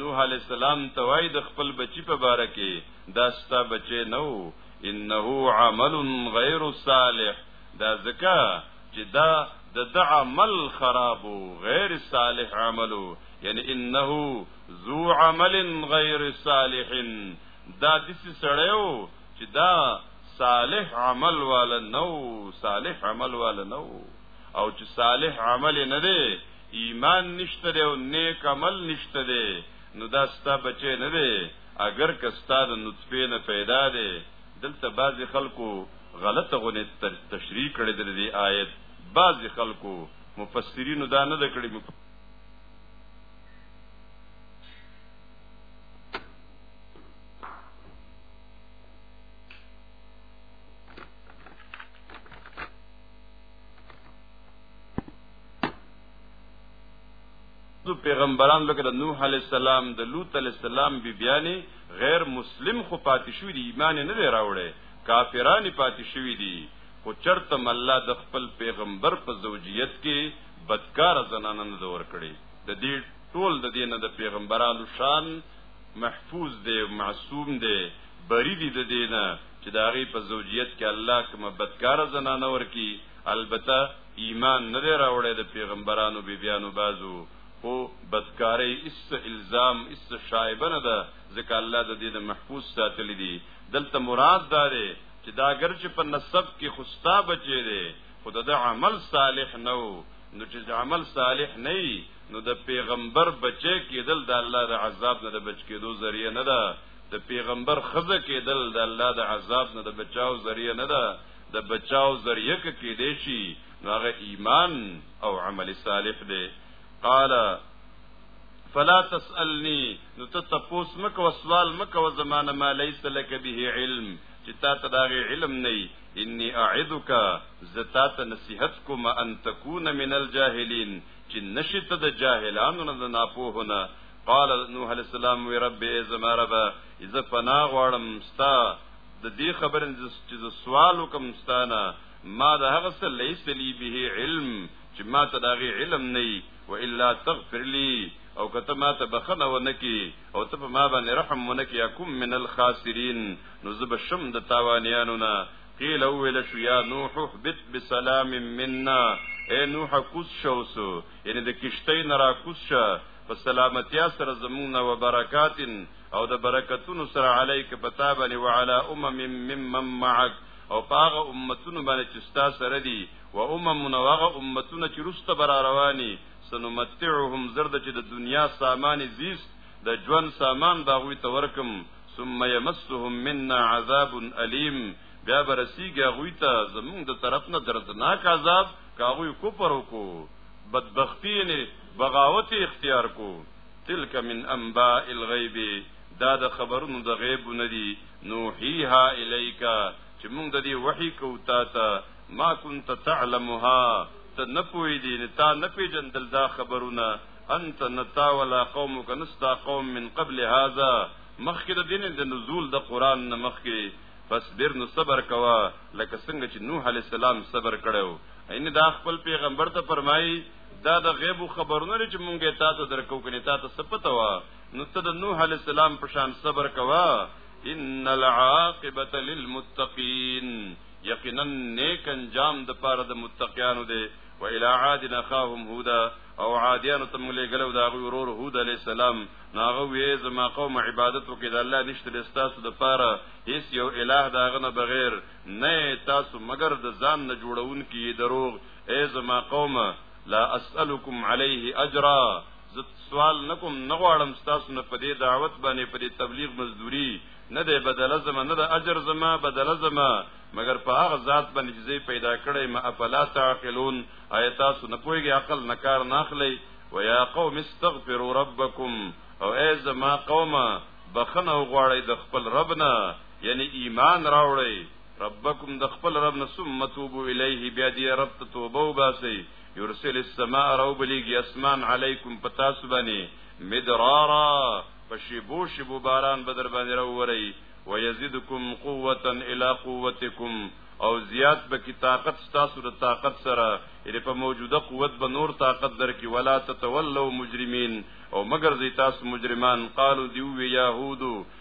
A: نوح علی السلام ته وای د خپل بچی په باره کې دا ستا بچی نه وو انه عمل غیر صالح دا زکه چې دا د د عمل خراب غیر صالح عملو یعنی انه ذو عمل غیر صالح دا د سړیو چې دا صالح عمل والا نو صالح عمل والا نو او چې صالح عمل نه دی ایمان نشته دی او نیک عمل نشته دی نو دا ستا بچی نه دی اگر که ستا د نطفه نه پیدا دی دلته بعضې خلکو غلطه غونې تشریح کړې د دې آیت بعضې خلکو مفسرینو دا نه ده کړې دو پیغمبران لکه د نوح علی السلام د لوط علی السلام بی بیانی غیر مسلم خو پاتې شوی دی ایمان نه دی راوړی کافران پاتې شوی دی خو چرته الله د خپل پیغمبر په زوجیت کې بدکار زنانه نه دور کړي د دې ټول د دینه د پیغمبرانو شان محفوظ دی معصوم دی بری دی د دینه چې د هغه په زوجیت کې الله کوم بدکار زنانه ورکی البته ایمان نه دی راوړی د پیغمبرانو بیبیانو بازو خو بدکاری اس الزام اس شایبه نه ده ځکه الله د دې د محفوظ ساتل دي دلته مراد دا دی چې دا اگر چې په نسب کې خوستا بچی دی خو د عمل صالح نه نو چې عمل صالح نه نو د پیغمبر بچی کېدل د الله د عذاب نه د بچ کېدو ذریعہ نه ده د پیغمبر خزه کېدل د الله د عذاب نه د بچاو ذریعہ نه ده د بچاو ذریعہ کې دی شي نو هغه ایمان او عمل صالح دی قال فلا تسالني نو ته تپوس مکو سوال مکو زمانه ما ليس لك به علم چې تا ته دا علم نه اني اعذك زتا ته نصيحت کوم ان تكون من الجاهلين چې نشته د جاهلانو نه د ناپوهونه قال نوح عليه السلام وي رب ای زما رب اذا فنا غړم ستا د دې خبرې چې د سوال وکم ستانه ما د هغه څه لیس لی به علم چې ما ته داغه علم نه و الا تغفر لي او کته ما ته بخنه ونکي او ته په ما باندې رحم ونکي اكم من الخاسرين نو زب شم د تاوانيانو نه قیل اول شو یا نوح احبت بسلام منا اے نوح کوس شوسو یعنی د کشتۍ نه را کوس شه په سلامتیا سره زمونږ نه وبرکاتن او د برکتونو سره علیک پتا باندې وعلى امم ممن معك او پاغه امتونو باندې چې ستا سره دي و امم نو هغه امتونه چې رسته بر رواني سنمتعهم زرد چې د دنیا سامان زیست د ژوند سامان باغوي تورکم ثم يمسهم منا عذاب الیم بیا برسیږي غوي ته زمونږ د طرف نه دردناک عذاب کاغوي کوپر وکړو بدبختی نه بغاوت اختیار کو تلک من انباء الغیب دا د خبرونو د غیب نه دي نوحیها الیک چې موږ د دې وحی کو تا ته ما كنت تعلمها ته نه پوي دي نه تا نه پیجندل دا خبرونه انت نتا ولا قومك نستا قوم من قبل هذا مخکې د دین د نزول د قران نه مخکې فصبر نو صبر کوا لکه څنګه چې نوح علی السلام صبر کړو ان دا خپل پیغمبر ته فرمایي دا د غیب خبرونه چې مونږه تا ته درکو کني تا ته سپته وا نو ته د نوح علی السلام په شان صبر کوا ان العاقبه للمتقین یقینا نیک انجام د پاره د متقیانو دی و الى عاد نخاهم هودا او عادیانو تم له غلو دا غرور هود علی السلام ناغه وې زما قوم عبادت وکړي د الله نشته د تاسو د پاره هیڅ یو الہ داغه نه بغیر نه تاسو مگر د ځان نه جوړون کی دروغ اے زما قوم لا اسالکم علیه اجرا زه سوال نکوم نه غواړم تاسو نه پدې دعوت باندې پدې تبلیغ مزدوري نه دې بدل زما نه د اجر زما بدل زما مگر په هغه ذات باندې چې پیدا کړې ما افلا تعقلون آیا تاسو نه پوهیږئ عقل نه کار نه اخلي ويا قوم استغفروا ربکم او اے زما قومه بخنه غواړی د خپل ربنا یعنی ایمان راوړی ربکم د خپل رب نه ثم توبو الیه بیا دی رب ته توبه وباسي یرسل السماء رو بلیږي اسمان علیکم پتا سبانی مدرارا پشیبو شیبو باران بدر باندې راووري ويزيدكم قوه الى قوتكم او زیات به کی طاقت ستاسو د طاقت سره یعنی په موجوده قوت به نور طاقت درکې ولا تتولوا مجرمین او مگر زی تاسو مجرمان قالو دیو یهودو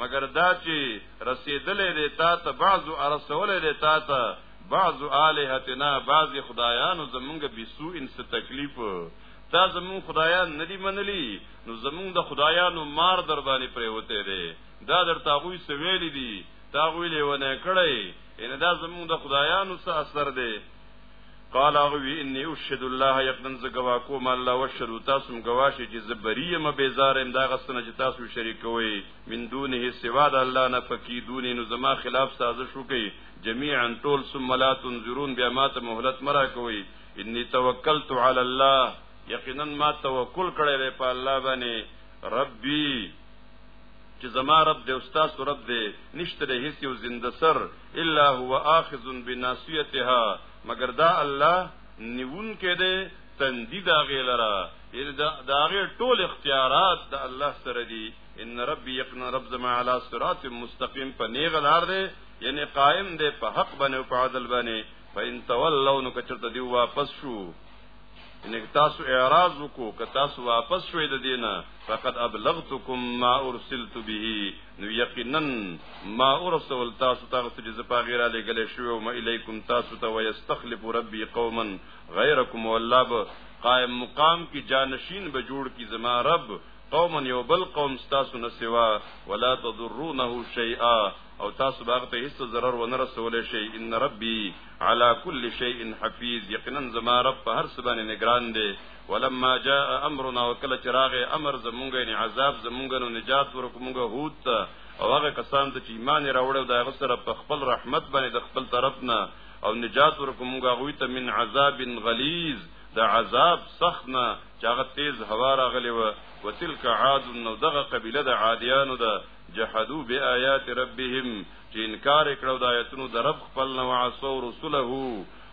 A: مگر دا چې رسیدلې دی تا ته بعضو ارسولې دی تا ته بعضو الہتنا بعض خدایانو زمونږ بسو ان څه تکلیف تا زمون خدایان ندی منلی نو زمون د خدایانو مار در باندې پریوته دی دا در تاغوی سویل دی تاغوی لیونه کړی ان دا زمون د خدایانو څه اثر دی قال اغوی انی اشهد الله یقدن ز گوا کو ما الله وشهد تاسو گواشی چې زبری م بیزار ام دا غسنه چې تاسو شریک وي من دونه سوا د الله نه فکی دون نو زما خلاف سازش وکي جميعا طول ثم لا تنظرون بیا ما ته مهلت مرا کوي انی توکلت علی الله یقینا ما توکل کړی دی په الله باندې ربي چې زما رب دی استاد رب دی نشته د هیڅ یو زنده سر الا هو اخذ بناصيتها مگر دا الله نیون کې ده تندی دا غیلرا یعنی دا غی ټول اختیارات د الله سره دي ان ربي يقنا رب زما على صراط مستقيم په نیغه لار دی یعنی قائم دی په حق باندې او په عدل باندې فإن تولوا نو کچرته دی واپس شو ان تاسو اعراض وکړو که تاسو واپس شوي د دینه فقط ابلغتکم ما ارسلت به نو یقینا ما ورسول تاسو ته غوښتل چې په غیر علی ګل شو او ما الیکم تاسو ته ويستخلف ربي قوما غیرکم والله به قائم مقام کی جانشین به جوړ کی زما رب قوما یو بل قوم تاسو نه سوا ولا تضرونه شیئا او تاسو باغ ته هیڅ ضرر ونه رسول شي ان ربي على كل شيء حفيظ یقینا زما رب په هر څه باندې نگران دی ولما جاء امرنا وکله چراغ امر زمونږ نه عذاب زمونږ نو نجات ورکومږ هوت ته او هغه کسان ته چې ایمان راوړل دا هغه سره په خپل رحمت باندې د خپل طرف نه او نجات ورکومږ غوي ته من عذاب غلیظ دا عذاب سخنا چې هغه تیز هوا راغلی و وتلک عاد نو دغه قبیله د عادیانو ده جحدوا بآیات ربهم چې انکار کړو د آیتونو د رب خپل نو عصوا رسله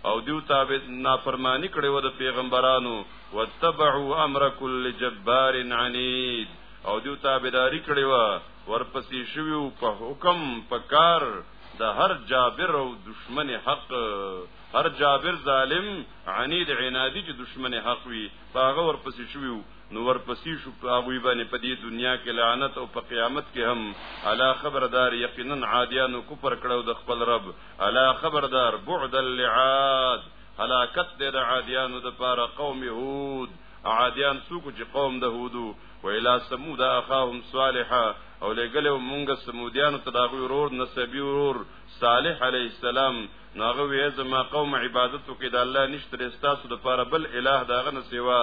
A: او دیو تابع نافرمانی کړی و د پیغمبرانو وتبعوا امر كل جبار عنید او دیو تابعداري کړی و ورپسې شوی په حکم په کار د هر جابر او دشمن حق هر جابر ظالم عنید عنادی چې دشمن حق وي هغه ورپسې شوی نو ورپسې شو هغه باندې په دې دنیا کې لعنت او په قیامت کې هم الا خبردار یقینا عادیانو کوپر کړو د خپل رب الا خبردار بعد اللعاد هلاکت دې د عادیانو د پاره قوم هود عادیان څوک چې قوم د هودو و الی ثمود اخاهم صالحا او لګلو مونږ سمودیانو ته دا غوی رور نسبی رور صالح علی السلام ناغه وې زما قوم عبادت وکړي د الله نشته استاسو د پاره بل الہ داغه نه سیوا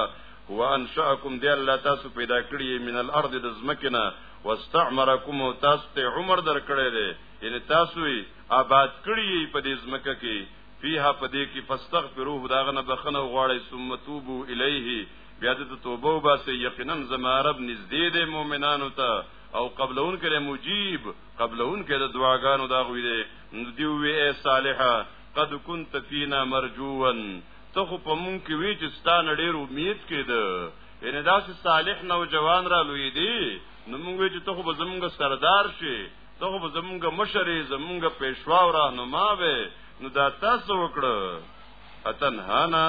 A: هو انشأکم دی الله تاسو پیدا کړی من الارض د زمکنا واستعمرکم تاسو ته عمر درکړی دی یعنی تاسو یې آباد کړی په دې ځمکه کې فيها پدې کې فاستغفروه داغه نه بخنه غواړي ثم توبو الیه بیا د توبه وباسي یقینا زما رب نږدې دی مؤمنانو ته او قبلون کړي مجيب قبلون کړي د دعاګانو دا غوي دي دی وی اے صالحا قد كنت فينا مرجوا ته خو په مونږ کې وی چې ستان ډېر امید کېده ان داسې صالح نوجوان را لوی دی نو مونږ چې ته خو به زمونږ سردار شي دغه به زمونږ مشرې زمونږ پېښوا او راهنما وې نو دا تاسو وکړه اتنهانا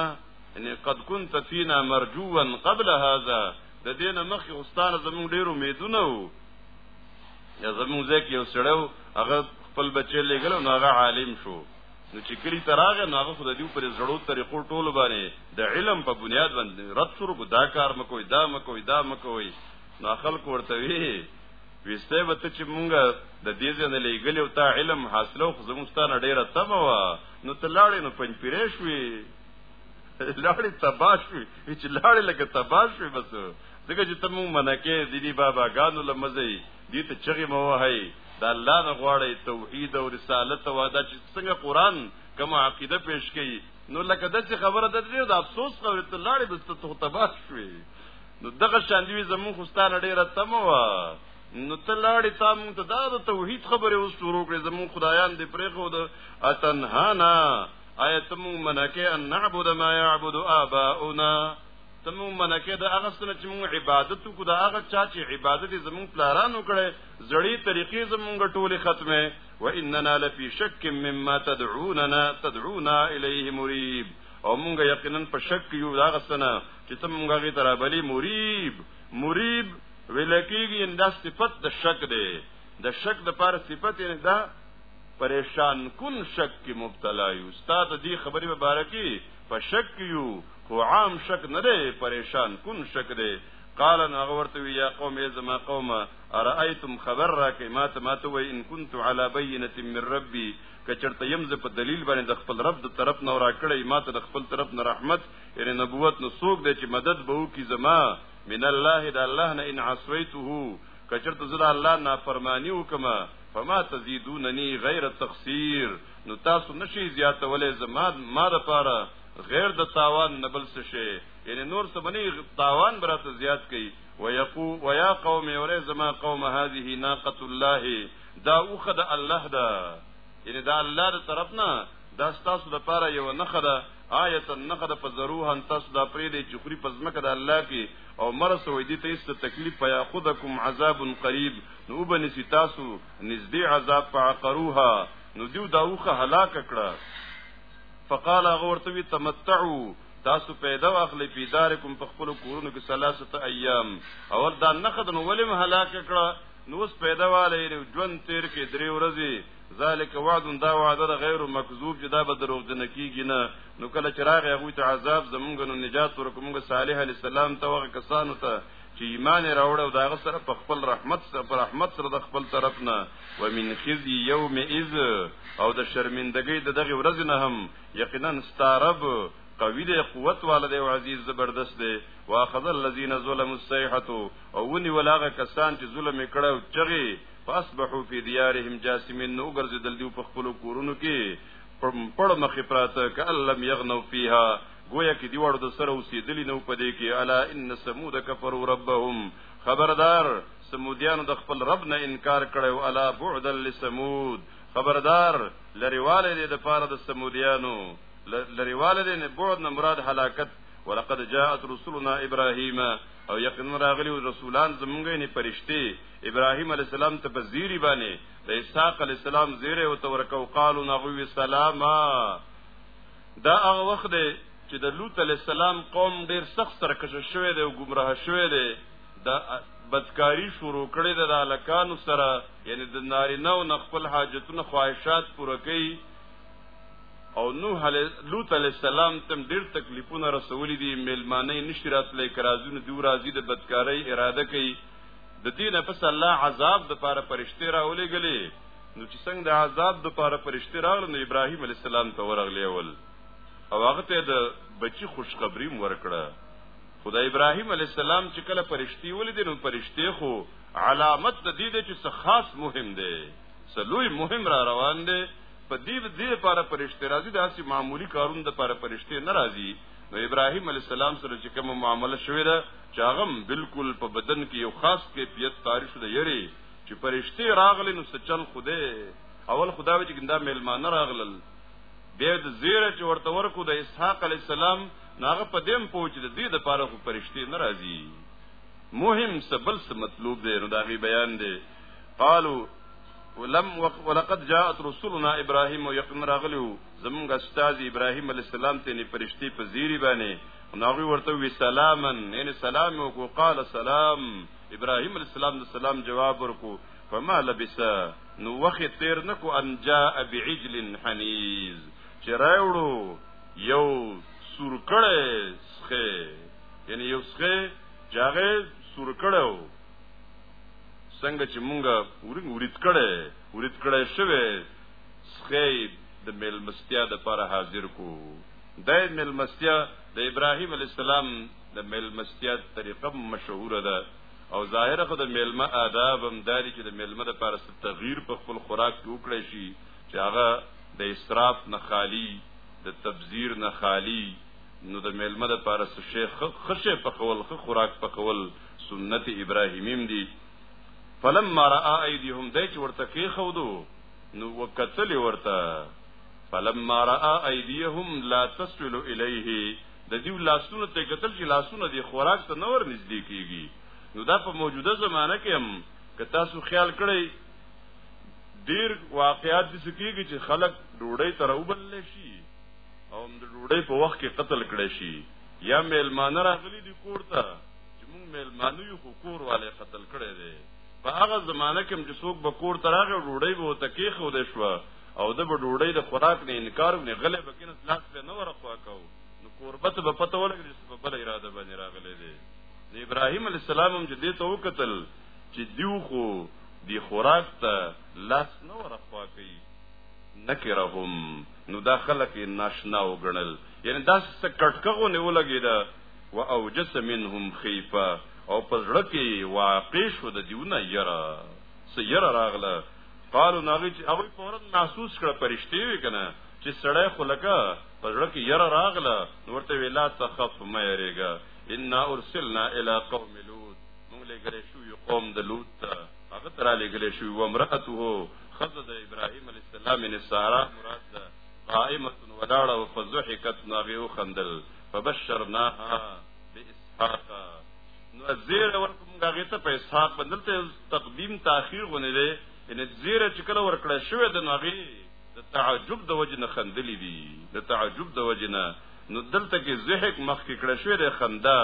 A: ان قد كنت فينا مرجوا قبل هذا د دینه مخې استاد زمونږ ډېر امیدونه وو یا زمونږ ځکه یو سړیو هغه خپل بچی لګل نو هغه عالم شو نو چې کلی تراغه نو هغه خدای دې پر زړو طریقو ټول باندې د علم په بنیاد باندې رد شروع کو دا کار مکوې دا مکوې دا مکوې نو خلک ورته وی وسته به ته چې مونږه د دې ځنه لېګلې او تا علم حاصلو خو زموږستانه ډیره تمه و نو ته لاړې نو پنځ پیرې شوې لاړې تبا شوې چې لاړې لکه تبا شوې بس ځکه چې ته مونږ منکه دي دي بابا ګانو لمزې دي ته چغې مو وهي د الله نه غواړي توحید او رسالت او دا چې څنګه قران کوم عقیده پیش کړي نو لکه د خبره د دې د افسوس خبره ته لاړې بس ته تبا شوې نو دغه شان دی زمون خو ستاره ډیره تمه و نو ته لاړې تا مونږ ته دا د توحید خبره اوس شروع کړې زمون خدایان دې پرې خو د اتنهانا آیت مونږ منکه ان نعبد ما يعبد آباؤنا ته مونږ منکه د هغه سره چې مونږ عبادت کو د هغه چا چې عبادت زمون پلارانو کړي زړې طریقې زمونږ ټوله ختمه و اننا لفي شک مما تدعوننا تدعونا الیه مریب او مونږ یقینا په شک یو دا غسنه چې ته مونږ غي تر بلی مریب مریب ولکیږي ان دا صفت د شک دی د شک د پاره صفت نه دا پریشان کن شک کې مبتلا یو استاد دې خبرې مبارکي په شک یو خو عام شک نه دی پریشان کن شک دی قال نو هغه ورته وی یا قوم ای زما قومه ارایتم خبر راکې ما ته ما ته وای ان كنت علی بینه من ربی کچرته يم ز په دلیل باندې د خپل رب د طرف نه را کړی ما ته د خپل طرف نه رحمت یعنی نبوت نو څوک دی چې مدد به وکي زما من الله د الله نه ان عصیته کچرته زه د الله نافرمانی وکم فما تزيدونني غیر تقصير نو تاسو نشي زیاتولې زما ما د پاره غیر د تاوان نبل څه شي یعنی نور څه بني تاوان براته زیات کړي ويقو ويا قوم اوري زما قوم هذه ناقه الله دا اوخه د الله دا یعنی دا الله تر طرف نه دا ستاسو د پاره یو نخه ده آیت نخه ده په ضرور ان تاسو دا پرې دی چې خوري په ځمکه د الله کې او مرسه وې دي ته هیڅ تکلیف پیا خودکم عذاب قریب نو وبني سي تاسو نږدې عذاب فعقروها نو دیو دا وخه هلاک کړه فقال غورتوی تمتعو تاسو پیدا واخلې په دارکم په خپل کورونو کې ثلاثه ایام اول دا نخد نو ولم هلاک کړه نو اوس پیدا والے ژوند تیر کې درې ورځې ذالک وعد دا وعده ده غیر مکذوب چې دا به دروغجن کیږي نه نو کله چې راغی هغه ته عذاب زمونږ نو نجات ورکومږه صالح علی السلام ته وغه کسانو ته چې ایمان راوړ او دا سره په خپل رحمت سره پر رحمت سره د خپل طرف نه ومن خزي یوم اذ او د شرمندګۍ د دغه ورځ نه هم یقینا ستارب قوی دی قوت والده او عزیز زبردست دی واخذ الذين ظلموا الصيحه او ونی ولاغه کسان چې ظلم کړه او چغي فاصبحوا في ديارهم جاسمين نو ګرځیدل دی په خپل کورونو کې پړ مخې پراته کلم یغنو فیها گویا کې دی وړو د سره اوسېدلی نو پدې کې الا ان سمود کفروا ربهم خبردار سمودیانو د خپل رب نه انکار کړو الا بعد لسمود خبردار لریواله دې د پاره د سمودیانو لریواله دې نه بعد نه مراد هلاکت ولقد جاءت رسلنا ابراهيم او یقینا راغلی رسولان زمونږ نه پرشتي ابراهيم عليه السلام ته په زيري باندې د اسحاق عليه السلام زيره او تورکو قالو نغوي سلاما دا هغه وخت دی چې د لوط عليه السلام قوم ډیر سخت سرکشه شوی دی او گمراه شوی دی د بدکاری شروع کړي د الکانو سره یعنی د نارینه او نخپل حاجتونه خواهشات پوره کوي او نوح علی لوط علی السلام تم ډیر تکلیفونه رسولې دي ملمانه نشرات لې کرازونه دی راضی د بدکاری اراده کوي د دې نه پس الله عذاب د پاره پرشته راولې غلې نو چې څنګه د عذاب د پاره پرشته راغله نو ابراهيم عليه السلام ته ورغلې ول او هغه ته د بچي خوشخبری ورکړه خدای ابراهيم عليه السلام چې کله پرشتي ولید نو پرشته خو علامت د دې چې څه خاص مهم دی څه لوی مهم را روان دی په دې د دې لپاره پرشته راځي داسې معمولی کارون د لپاره پرشته ناراضي نو ابراهيم عليه السلام سره چې کوم معامله شوې ده چې هغه هم بالکل په بدن کې یو خاص کیفیت طاری شو د یری چې پرشته راغلي نو څه چل خوده اول خدا وی چې ګندا میلمانه راغلل بیا د زیره چې ورته ورکو د اسحاق علی السلام ناغه په دیم پوه چې د دې د پاره خو پرشته ناراضي مهم سبل څه مطلوب دی نو دا غي بیان دی قالو ولم ولقد جاءت رسلنا ابراهيم يقن راغلو زمونږ استاد ابراهيم عليه السلام ته نه پرشتي په زیری باندې ناغوی ورته وی سلاما یعنی سلام وکړو قال سلام ابراهيم عليه السلام د سلام جواب ورکو فما لبس نو وخت تیر نکو ان جاء بعجل حنيز چې راوړو یو سورکړه سخه یعنی یو سخه چاغه سورکړو څنګه چې مونږه ورین ورید کړه ورید کړه شوه سخه د ملمستیا د پر حاضر کو د ملمستیا د ابراهیم علی السلام د ملمستیا طریقه مشهور ده او ظاهره خو د ملمه آداب هم داري چې د ملمه د پاره تغییر په خپل خوراک کې وکړي شي چې هغه د اسراف نه خالی د تبذیر نه خالی نو د ملمه د پاره شیخ خشه په خول خ خوراک په خول سنت ابراهیمیم دی فلما را ایدیهم دای چې ورته کې خودو نو وکتل ورته فلما را ايديهم لا تصل اليه د دې لاسونو ته قتل چې لاسونه د خوراک ته نور نږدې کیږي نو دا په موجوده زمانہ کې هم که تاسو خیال کړئ ډیر واقعات دي کیږي چې خلک ډوډۍ تر وبل شي او د ډوډۍ په وخت کې قتل کړي شي یا میلمانه راغلي دي کور ته چې موږ میلمانه یو خو کور والے قتل کړي دي په هغه زمانہ کې چې څوک به کور ته راغی ډوډۍ به وته کې خو دې شو او د به ډوډۍ د خوراک نه انکار نه غلې به کینې لاس په نه ورخوا کو نو قربت به پته ولګي چې په بل اراده باندې راغلي دي د ابراهیم علی السلام هم دې ته وکتل چې دیو خو دی خوراک ته لاس نه ورخوا کوي نکرهم نو دا خلک ناشنا وګڼل یعنی دا څه کټکغو نه ولګي دا واوجس منهم خيفه او پزړه کې واقع شو د دیونه یره سیره راغله قالو ناغي چې هغه فورا محسوس کړ پرشتي وی کنه چې سړی خلکا پرړه کې ير راغله ورته ویلا تخف مې یریګا ان ارسلنا الى قوم لوط موږ لګره شو یو قوم د لوط ته هغه تر لګره شو و امراته خزه د ابراهيم عليه السلام من سارا مراد ده قائمه وداړه فزحکت ناغي وخندل فبشرناها باسحاق نو زیر ورکوم هغه ته په اسحاق بدلته تقدیم تاخير غونې دی ان زیر چې کله ورکړه شوې د نغي د تعجب د وجه نه خندلې دي د تعجب د وجه نه نو دلته کې زهق مخ کې کړه شوې د خندا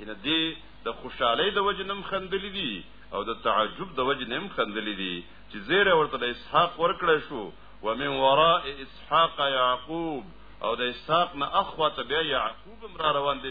A: ان دې د خوشحالۍ د وجه نم خندلې دي او د تعجب د وجه نم خندلې دي چې زیر ورته د اسحاق ورکړه شو ومن وراء اسحاق يعقوب او د اسحاق نه اخوته بیا يعقوب را روان دي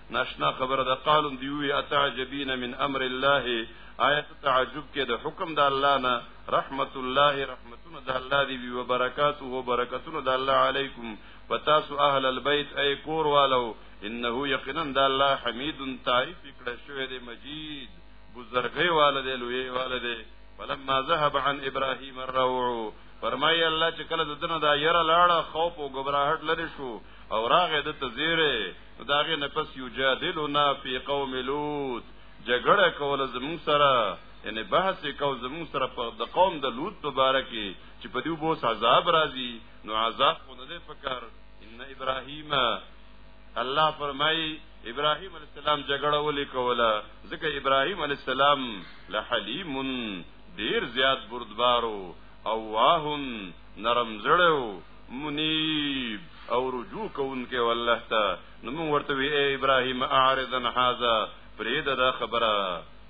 A: ناشنا خبره ده قالون دی وی اتعجبین من امر الله آیت تعجب کې د حکم د الله نه رحمت الله رحمتونه د الله دی وی وبرکاته او برکتونه د الله علیکم پتاسو اهل البیت ای کور والو انه یقینا د الله حمید تعریف کړه شوی دی مجید بزرګي والده لوی والده فلما ذهب عن ابراهيم الروع فرمای الله چې کله د دنه دا یره لاړه خوف او غبرهټ لری شو او راغې د تزیره داغه نفس یجادلنا فی قوم لوط جګړه کوله زمون سره یعنی بحث کو زمون سره په د قوم د لوط په باره کې چې په دې بوس عذاب راځي نو عذاب خو نه دی پکار ان ابراهیم الله فرمای ابراهیم علی السلام جګړه ولې کوله ځکه ابراهیم علی السلام لحلیم ډیر زیات بردبارو او واهن نرم زړه منیب او رجوع کوونکې والله ته نو موږ ورته وی اے ابراهیم اعرضن هاذا پرید دا خبره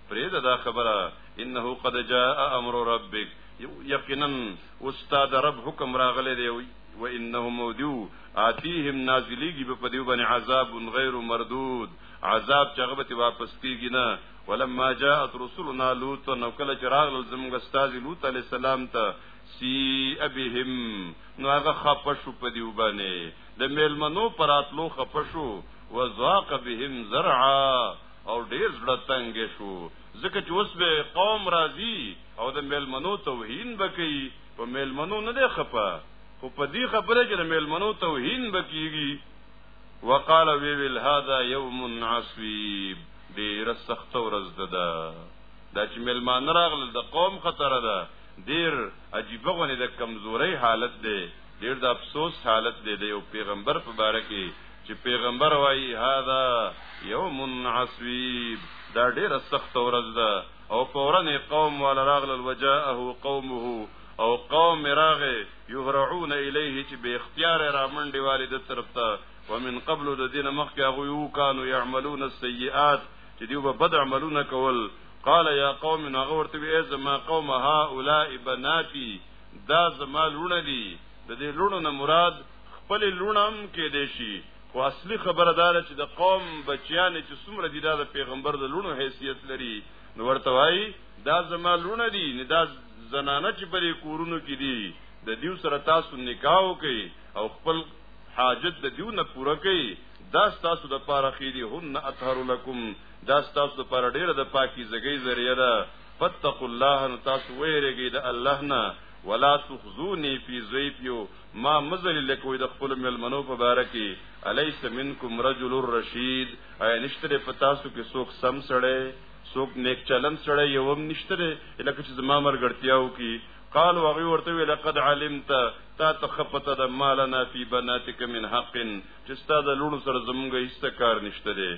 A: پرید دا خبره انه قد جاء امر ربک یقینا استاد رب حکم راغلی دی و انه مودیو آتیهم نازلیږي په دیو باندې عذاب غیر مردود عذاب چې هغه به واپس کیږي نه ولما جاءت رسلنا لوط نو کله چې راغلل زموږ استاد لوط علی السلام ته سی ابهم نو هغه خپشو په دیو باندې د میلمنو پراتلو خپشو وزاق بهم زرعا او ډیر زړه تنگ شو ځکه چې اوس به قوم راضي او د میلمنو توهین بکی په میلمنو نه دی خپه خو په دې خبره چې د میلمنو توهین بکیږي وقال وی ویل هذا یوم عصیب ډیر سخت ورځ ده دا چې میلمان راغل د قوم خطر ده ډیر عجیب غونې د کمزوري حالت دی ډیر د افسوس حالت دی د یو پیغمبر په باره کې چې پیغمبر وایي هاذا یوم عصیب دا ډیره سخت ورځ ده او په ورنې قوم ولا راغل وجاءه قومه او قوم راغه یهرعون الیه چې به اختیار را منډي والد طرف ته ومن قبل د دین مخکې هغه یو کانو یعملون السیئات چې دیو به بد عملونه کول قال يا قوم هغه ورته وی زما قوم هؤلاء بناتي دا زما لونه دي د دې لونو نه مراد خپل لونم کې دي شي خو اصلي خبره دا ده چې د قوم بچیان چې څومره دي دا د پیغمبر د لونو حیثیت لري نو ورته وای دا زما لونه دي نه دا زنانه چې په کورونو کې دي د دیو سره تاسو نکاح وکي او خپل حاجت د دیو نه پوره کوي دا تاسو د پاره خېری هن اطهر لکم دا ستاسو لپاره ډیره د پاکي زګي ذریعہ ده فتقوا الله ان تاسو ویریږئ د الله نه ولا تخزونی فی ضیفیو ما مزل لکوی د خپل ملمنو په باره کې الیس منکم رجل الرشید ایا نشتره په تاسو کې څوک سم سړی څوک نیک چلن سړی یوم نشتره لکه چې زما مرګړتیاو کې قال وغي ورته وی لقد علمت تا تخفت د مالنا فی بناتک من حق چې ستاسو لونو سره زمونږه هیڅ کار نشته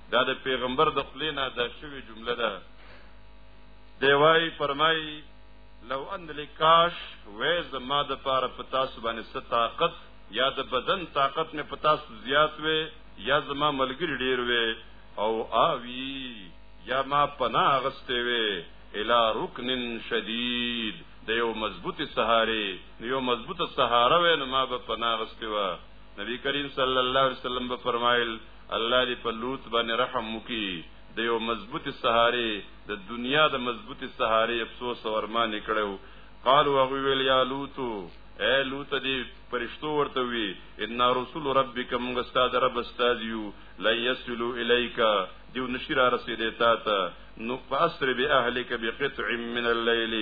A: دا د پیغمبر د خلی نه دا شوی جمله ده دی وای فرمای لو ان لکاش وې زما د پاره پتا سبانه ست طاقت یا د بدن طاقت نه پتا زیات وې یا زما ملګری ډیر وې او اوی یا ما پنا غسته وې الا رکن شدید د یو مضبوط سهاره یو مضبوط سهاره وې نو ما به پنا غسته و نبی کریم صلی الله علیه وسلم به فرمایل الله دې په لوط باندې رحم وکړي د یو مضبوط سهاري د دنیا د مضبوط سهاري افسوس او ارمان کړو قالو هغه ویل یا لوط اے لوط دې پرشتو ورته وی ان رسول ربک موږ استاد رب استاد یو لا یسلو الیکا دیو نشی را رسیدې تا ته نو فاسر به اهلک بقطع من الليل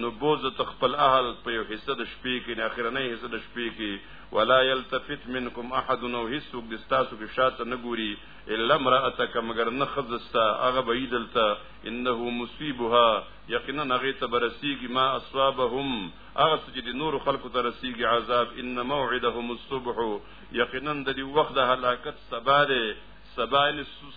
A: نو بوز ته خپل اهل په یو حصہ د شپې کې نه اخرنۍ حصہ د شپې کې ولا یلتفت منکم احد نو هیڅوک د تاسو کې شاته نه ګوري الا امراتک مگر نه خزستا هغه بيدلته انه مصيبها یقینا هغه ته برسیږي ما اصابهم هغه چې د نور خلکو ته رسیږي عذاب ان موعدهم الصبح یقینا د دې وخت د هلاکت سبا ده سبا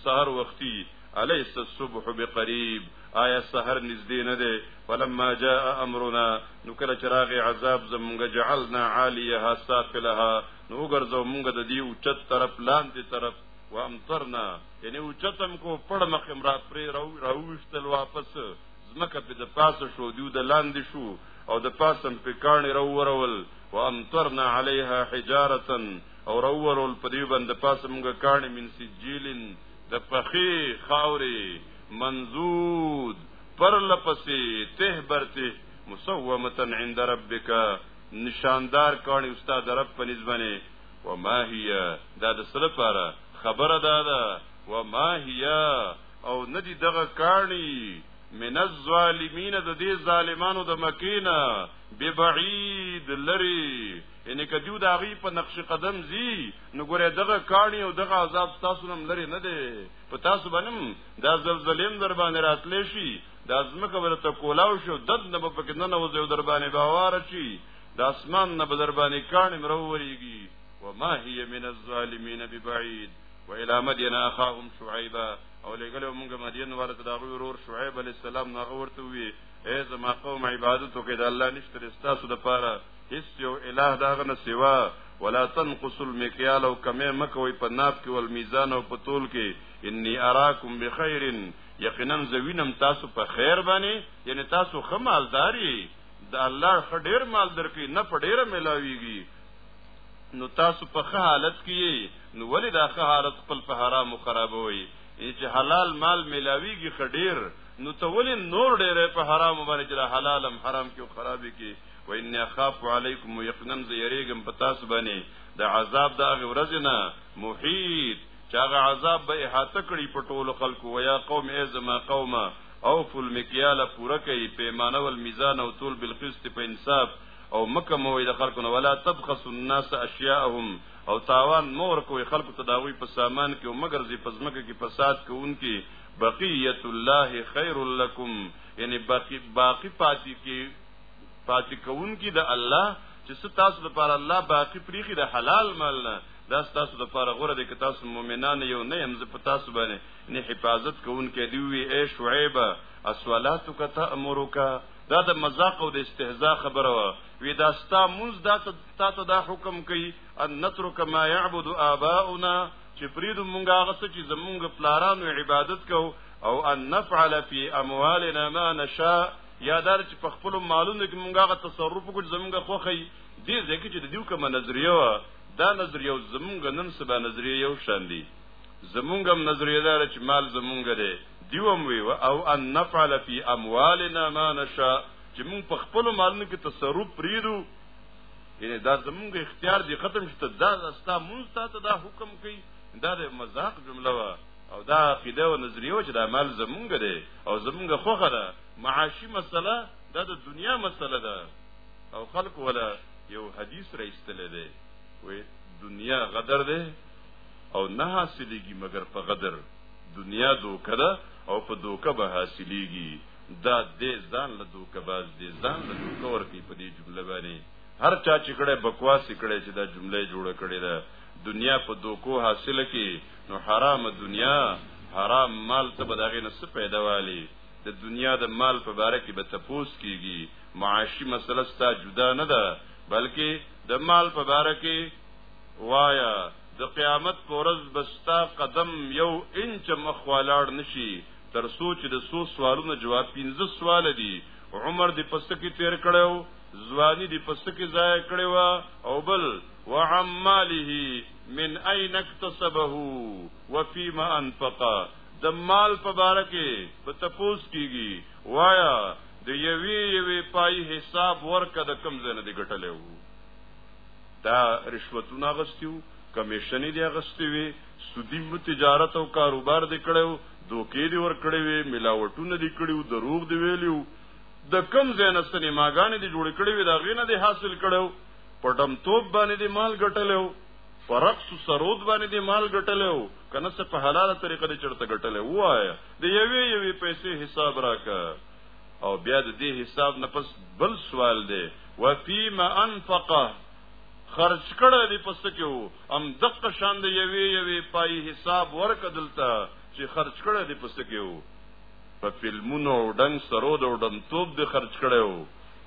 A: سحر وختي الیس الصبح بقریب آیا سحر نږدې نه دی فلما جاء امرنا نو کله چراغ عذاب زمونږ جعلنا عالیها سافلها نو ګرځو مونږ د دې اوچت طرف لاندې طرف وامطرنا یعنی اوچتم کو پړ مخ امرا پرې راوښتل واپس زمکه په د پاسه شو دیو د لاندې شو او د پاسم په کانې راورول وامطرنا علیها حجاره او راورول په دې باندې پاسه مونږ کانې من سجیلن د پخې خاورې منزود پر لپسې ته برته مسومتن عند ربک نشاندار کانی استاد رب په نسبنه و ما هي دا د سره پاره خبره ده دا و ما هي او ندی دغه کانی من الظالمین د دې ظالمانو د مکینا ببعید لری ان کدیو دا غی په نقش قدم زی نو ګوره دغه کاڼي او دغه عذاب تاسو نم لري نه دی په تاسو باندې دا زلزلیم در باندې راتلې شي د ازمکه ورته کولاو شو دد نه په کې نه نو زو در باندې باور شي د اسمان نه بدر باندې کاڼي مروريږي وما هي من الظالمين ببعيد والى مدين اخاهم شعيبا او لګلو موږ مدین ورته دا غوور شعیب علی السلام نه ورته وی اے زما قوم عبادت وکړه الله نشته تاسو د پاره هیڅ یو الہ داغه نه سوا ولا تنقصوا المکیال او کمه مکوي په ناب کې ول میزان او په تول کې انی اراکم بخیر یقینا زوینم تاسو په خیر باندې یعنی تاسو خمالداري د الله خډیر مال درکې نه په ډیره ملاویږي نو تاسو په ښه حالت کې نو ولې دا ښه حالت خپل په حرامو خرابوي چې حلال مال ملاویږي خډیر نو ته ولې نور ډیره په حرامو باندې چې حلالم حرام کې خرابې کې و ان اخاف علیکم یقینا ز یریګم پتا سبنه د عذاب د هغه ورځ نه محیط چې هغه عذاب به احاطه کړي په ټولو خلکو ویا قوم ای زما قومه او فل مکیاله پوره کوي پیمانه ول میزان او طول بالقسط په انصاف او مکه مو د خلکو نه ولا تبخس الناس اشیاءهم او تاوان مور کوي خلکو ته داوی په سامان کې او مگر زی پزمکه کې فساد کوونکي بقیت الله خیر لکم یعنی باقی باقی پاتې کې پاتې کوونکی د الله چې ست تاسو د پر الله باقی پریخي د حلال مال نه دا تاسو د پر غره د کتاب مؤمنان یو نه يم ز په تاسو باندې نه حفاظت کوونکې دی وی اے شعیب اسوالاتک تامرک دا د مزاق او د استهزاء خبره وا وی دا ستا مونږ دا تا ته دا حکم کوي ان نترک ما يعبد آباؤنا چې پریدو مونږ هغه څه چې زمونږ پلارانو عبادت کوو او ان نفعل فی اموالنا ما نشاء یا دار چې په خپل مالونو کې مونږه غا تصرف وکړو زمونږه خوخی دې ځکه چې د دیو کوم نظریه و دا نظریه زمونږ نن سبا نظریه یو شان دي زمونږم نظریه دار چې مال زمونږ دی دیوم وی او ان نفعل فی اموالنا ما نشاء چې مونږ په خپل مالونو کې تصرف پریدو یعنی دا زمونږ اختیار دی ختم شته دا استا مونږ ته دا حکم کوي دا د مزاق جمله وا او دا عقیده او نظریه چې دا مال زمونږ دی او زمونږ خوخه ده معاشي مسله دا د دنیا مسله ده او خلق ولا یو حدیث را ایستل دی وې دنیا غدر ده او نه حاصلېږي مګر په غدر دنیا دوکه ده او په دوکه به حاصلېږي دا دې ځان له دوکه باز دې ځان له دوکه ورکی په دې جمله باندې هر چا چې کړه بکواس کړي چې دا جمله جوړه کړي ده دنیا په دوکو حاصله کې نو حرام دنیا حرام مال ته به دغه نه څه پیدا والی د دنیا د مال په باره کې به تپوس کیږي معاشي مسله ستا جدا نه ده بلکې د مال په باره کې وایا د قیامت پر ورځ بستا قدم یو انچ مخوالاړ نشي تر سوچ د سو سوالونو جواب پنځه سوال دي عمر دې پس کې تیر کړو ځواني دې پس کې ضایع کړو او بل وعماله من اين اكتسبه وفيما انفق د مال په باره کې په تپوس کیږي وایا د یوې یوې پای حساب ورکه د کم زنه دی ګټلې وو دا رشوتونه غستیو کمیشنې دی غستې وي سودی مو تجارت او کاروبار دی کړو دوکې دی ور کړې وي ملاوټونه دی کړو دروغ دی ویلیو د کم زنه سنیماګانې دی جوړ کړې وي دا غینه دی حاصل کړو پټم توپ باندې دی مال ګټلو پر رقص سرود باندې دی مال ګټلو کنه څه په حلاله طریقه دی چرته ګټلو وای دی یوې یوې پیسې حساب راکا او بیا د دې حساب نه پس بل سوال دی وفيما انفقه خرج کړه دی پس کې وو ام دقه شان دی یوې یوې پای حساب ورکدلته چې خرج کړه دی پس کې وو په فلمونو او ډنګ سرود او ډم توپ دی خرج کړو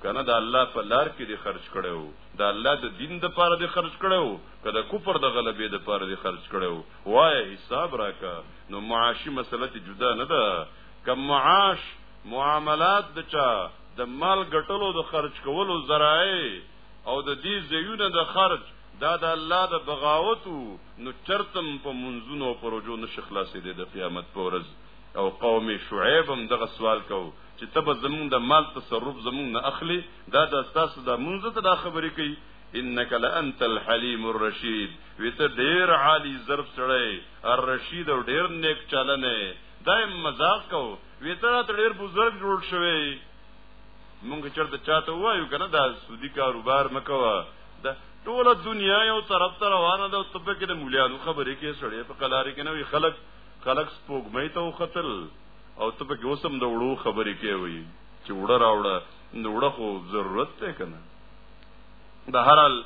A: کنه د الله په لار کې دې خرج کړو د الله د دین د پاره دې خرج کړو کله کفر د غلبې د پاره دې خرج کړو وای حساب راکا نو معاشي مسله ته جدا نه ده کم معاش معاملات د چا د مال ګټلو د خرج کولو ذرایع او د دې زیونه د خرج دا د الله د بغاوت نو چرتم په منځونو پروجو نشخلاصې د قیامت پورز او قوم شعیب هم دغه سوال کو چې ته به زمونږ د مال تصرف زمونږ نه اخلي دا د ستاسو د مونږ ته دا خبرې کوي انك لانت الحليم الرشيد وته ډیر عالی ظرف سړی الرشید او ډیر نیک چلنه دایم مزاق کو وته ته ډیر بزرگ جوړ شوی مونږ چرته چاته وایو کنه دا سودی کاروبار مکوا دا ټول دنیا یو طرف ته روانه ده او تبه کې د مولیانو خبرې کې سړی په قلارې کې نه وي خلک خلک سپوږمۍ ته وختل او ته په کې اوسم د وړو خبرې کوي چې وړه راوړه د وړه خو ضرورت ته کنه د هر حال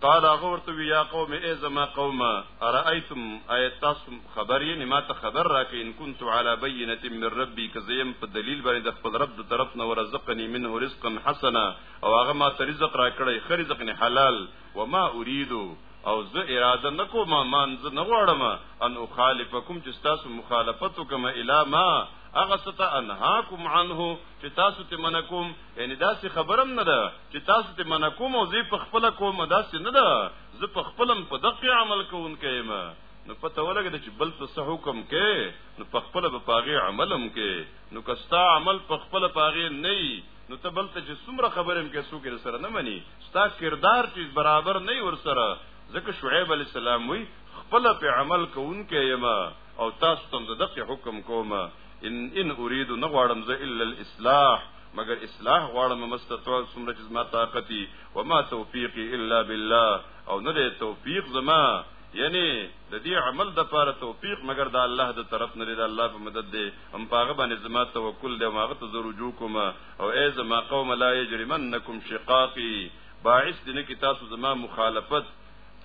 A: قال هغه ورته یا قوم ای زما قوم ارایتم ایتاسم خبر یې ما ته خبر راکې ان كنت على بینه من ربي کزیم په دلیل باندې د خپل رب د طرف نه ورزقنی منه رزقا حسنا او هغه ما ته رزق راکړی خرزق نه حلال وما اريد او زه اراده نکوم مان زه نه غواړم ان اخالفکم چې تاسو مخالفت وکم الا ما هغه ستا انهاکم عنه چې تاسو ته منکم یعنی دا څه خبرم نه ده چې تاسو ته منکم او زه په خپل کوم دا څه نه ده زه په خپلم په دقه عمل کوونکې ما نو پته ولګی چې بل څه حکم کې نو په خپل په پاغي عملم کې نو کستا عمل په خپل پاغي نه نو ته بل ته چې څومره خبرم کې څوک یې سره نه مني ستا کردار چې برابر نه ور سره ځکه شعیب علی السلام وی خپل په عمل کوونکې یما او تاسو ته د دقیق حکم کوم ان ان اريد نه غواړم زه الا الاصلاح مگر اصلاح غواړم مستطاع څومره چې ما طاقتي و ما توفيقي الا بالله او نه دی توفيق زما یعنی د دې عمل د لپاره توفيق مگر د الله د طرف نه دی د الله په مدد دی هم پاغه باندې زما توکل دی ماغه ته زرو جو کوم او ای زما قوم لا یجرمنکم شقاقی باعث دینه کی تاسو زما مخالفت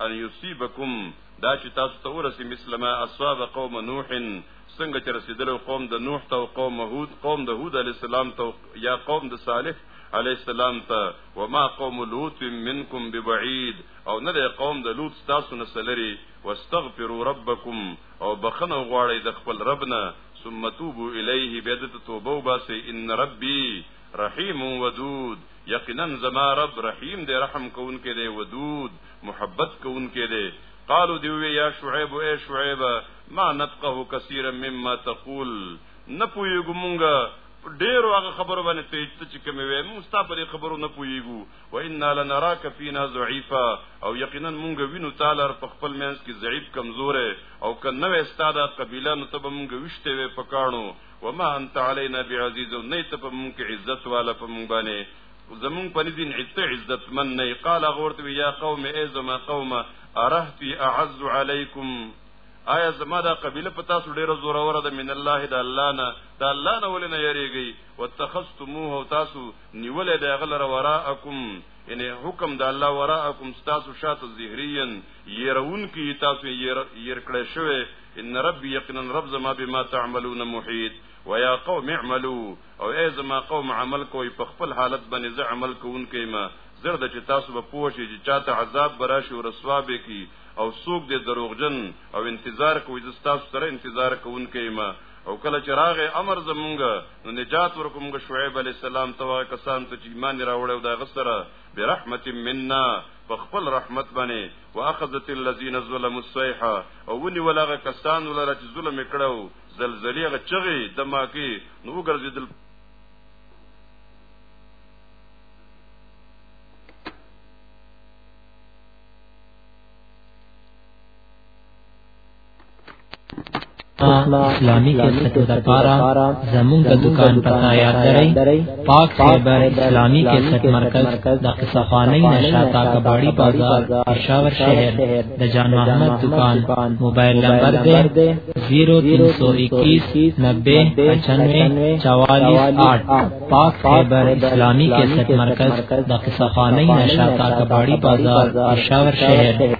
A: ان یصيبکم دا چې تاسو ته ورسې مسلمه اصحاب قوم نوح څنګه چې رسیدلو قوم د نوح ته او قوم هود قوم د هود علی السلام ته یا قوم د صالح علی السلام ته وما قوم لوط منکم ببعید او نه قوم د لوط تاسو نه سلری واستغفروا ربکم او بخنه غواړی د خپل رب نه ثم توبو الیه بیا د توبه وباسي ان ربي رحیم ودود یقینا زما رب رحیم دی رحم کوونکې دی ودود محبت کوونکې دی قالو دی وی یا شعیب اے شعیب ما نتقه کثیرا مما تقول نه پویګو مونږه ډیر هغه خبرو باندې ته چې کومې وې مونږ ستاسو په خبرو نه پویګو وانا لنراك فينا ضعيفا او یقینا مونږ وینو تعالی په خپل مینس کې ضعیف کمزورې او کنه وې استاده قبيله نو تب مونږ وشته وې پکانو وما انت علينا بعزيز نه ته په مونږ کې عزت والا په مونږ باندې زمون په دین عزت عزت من نه قال غورت یا قوم ای زما قوم ارهتی اعز علیکم آیا زما دا قبیله په تاسو ډیره زوروره ده من الله د الله نه د الله نه ولې نه یریږي واتخذتموه تاسو نیولې د هغه لره وراءکم یعنی حکم د الله وراءکم تاسو شاته ظهریا يرون کی تاسو ير ير کړی شوی ان ربي یقینا رب زما بما تعملون محیط ويا قوم اعملوا او ای زما قوم عمل کوی په خپل حالت باندې زه عمل کوونکی ما زر د چې تاسو به پوه شئ چې چاته عذاب براشي او رسوا به کی او سوق دې دروغجن او انتظار کوی زه تاسو سره انتظار کوونکی ما او کله چې راغې امر زمونږ نو نجات ورکوم موږ شعیب علی السلام ته هغه کسان ته چې ایمان راوړل او دا غسره برحمت منا په خپل رحمت باندې واخذت الذين ظلموا الصيحه او ونی ولاغه کسان ولر چې ظلم کړو زلزلې غچغي دماکي نو ګرځیدل
B: اسلامی کیسټو د پارا زموږ د دکان پتا یاد درئ پاک خیبر اسلامی کیسټ مرکز د قصه خانی نشاتا کباړی بازار پېښور شهر د جان محمد دکان موبایل نمبر دی 03121 9095 448 پاک خیبر اسلامی کیسټ مرکز د قصه خانی نشاتا کباړی بازار پېښور شهر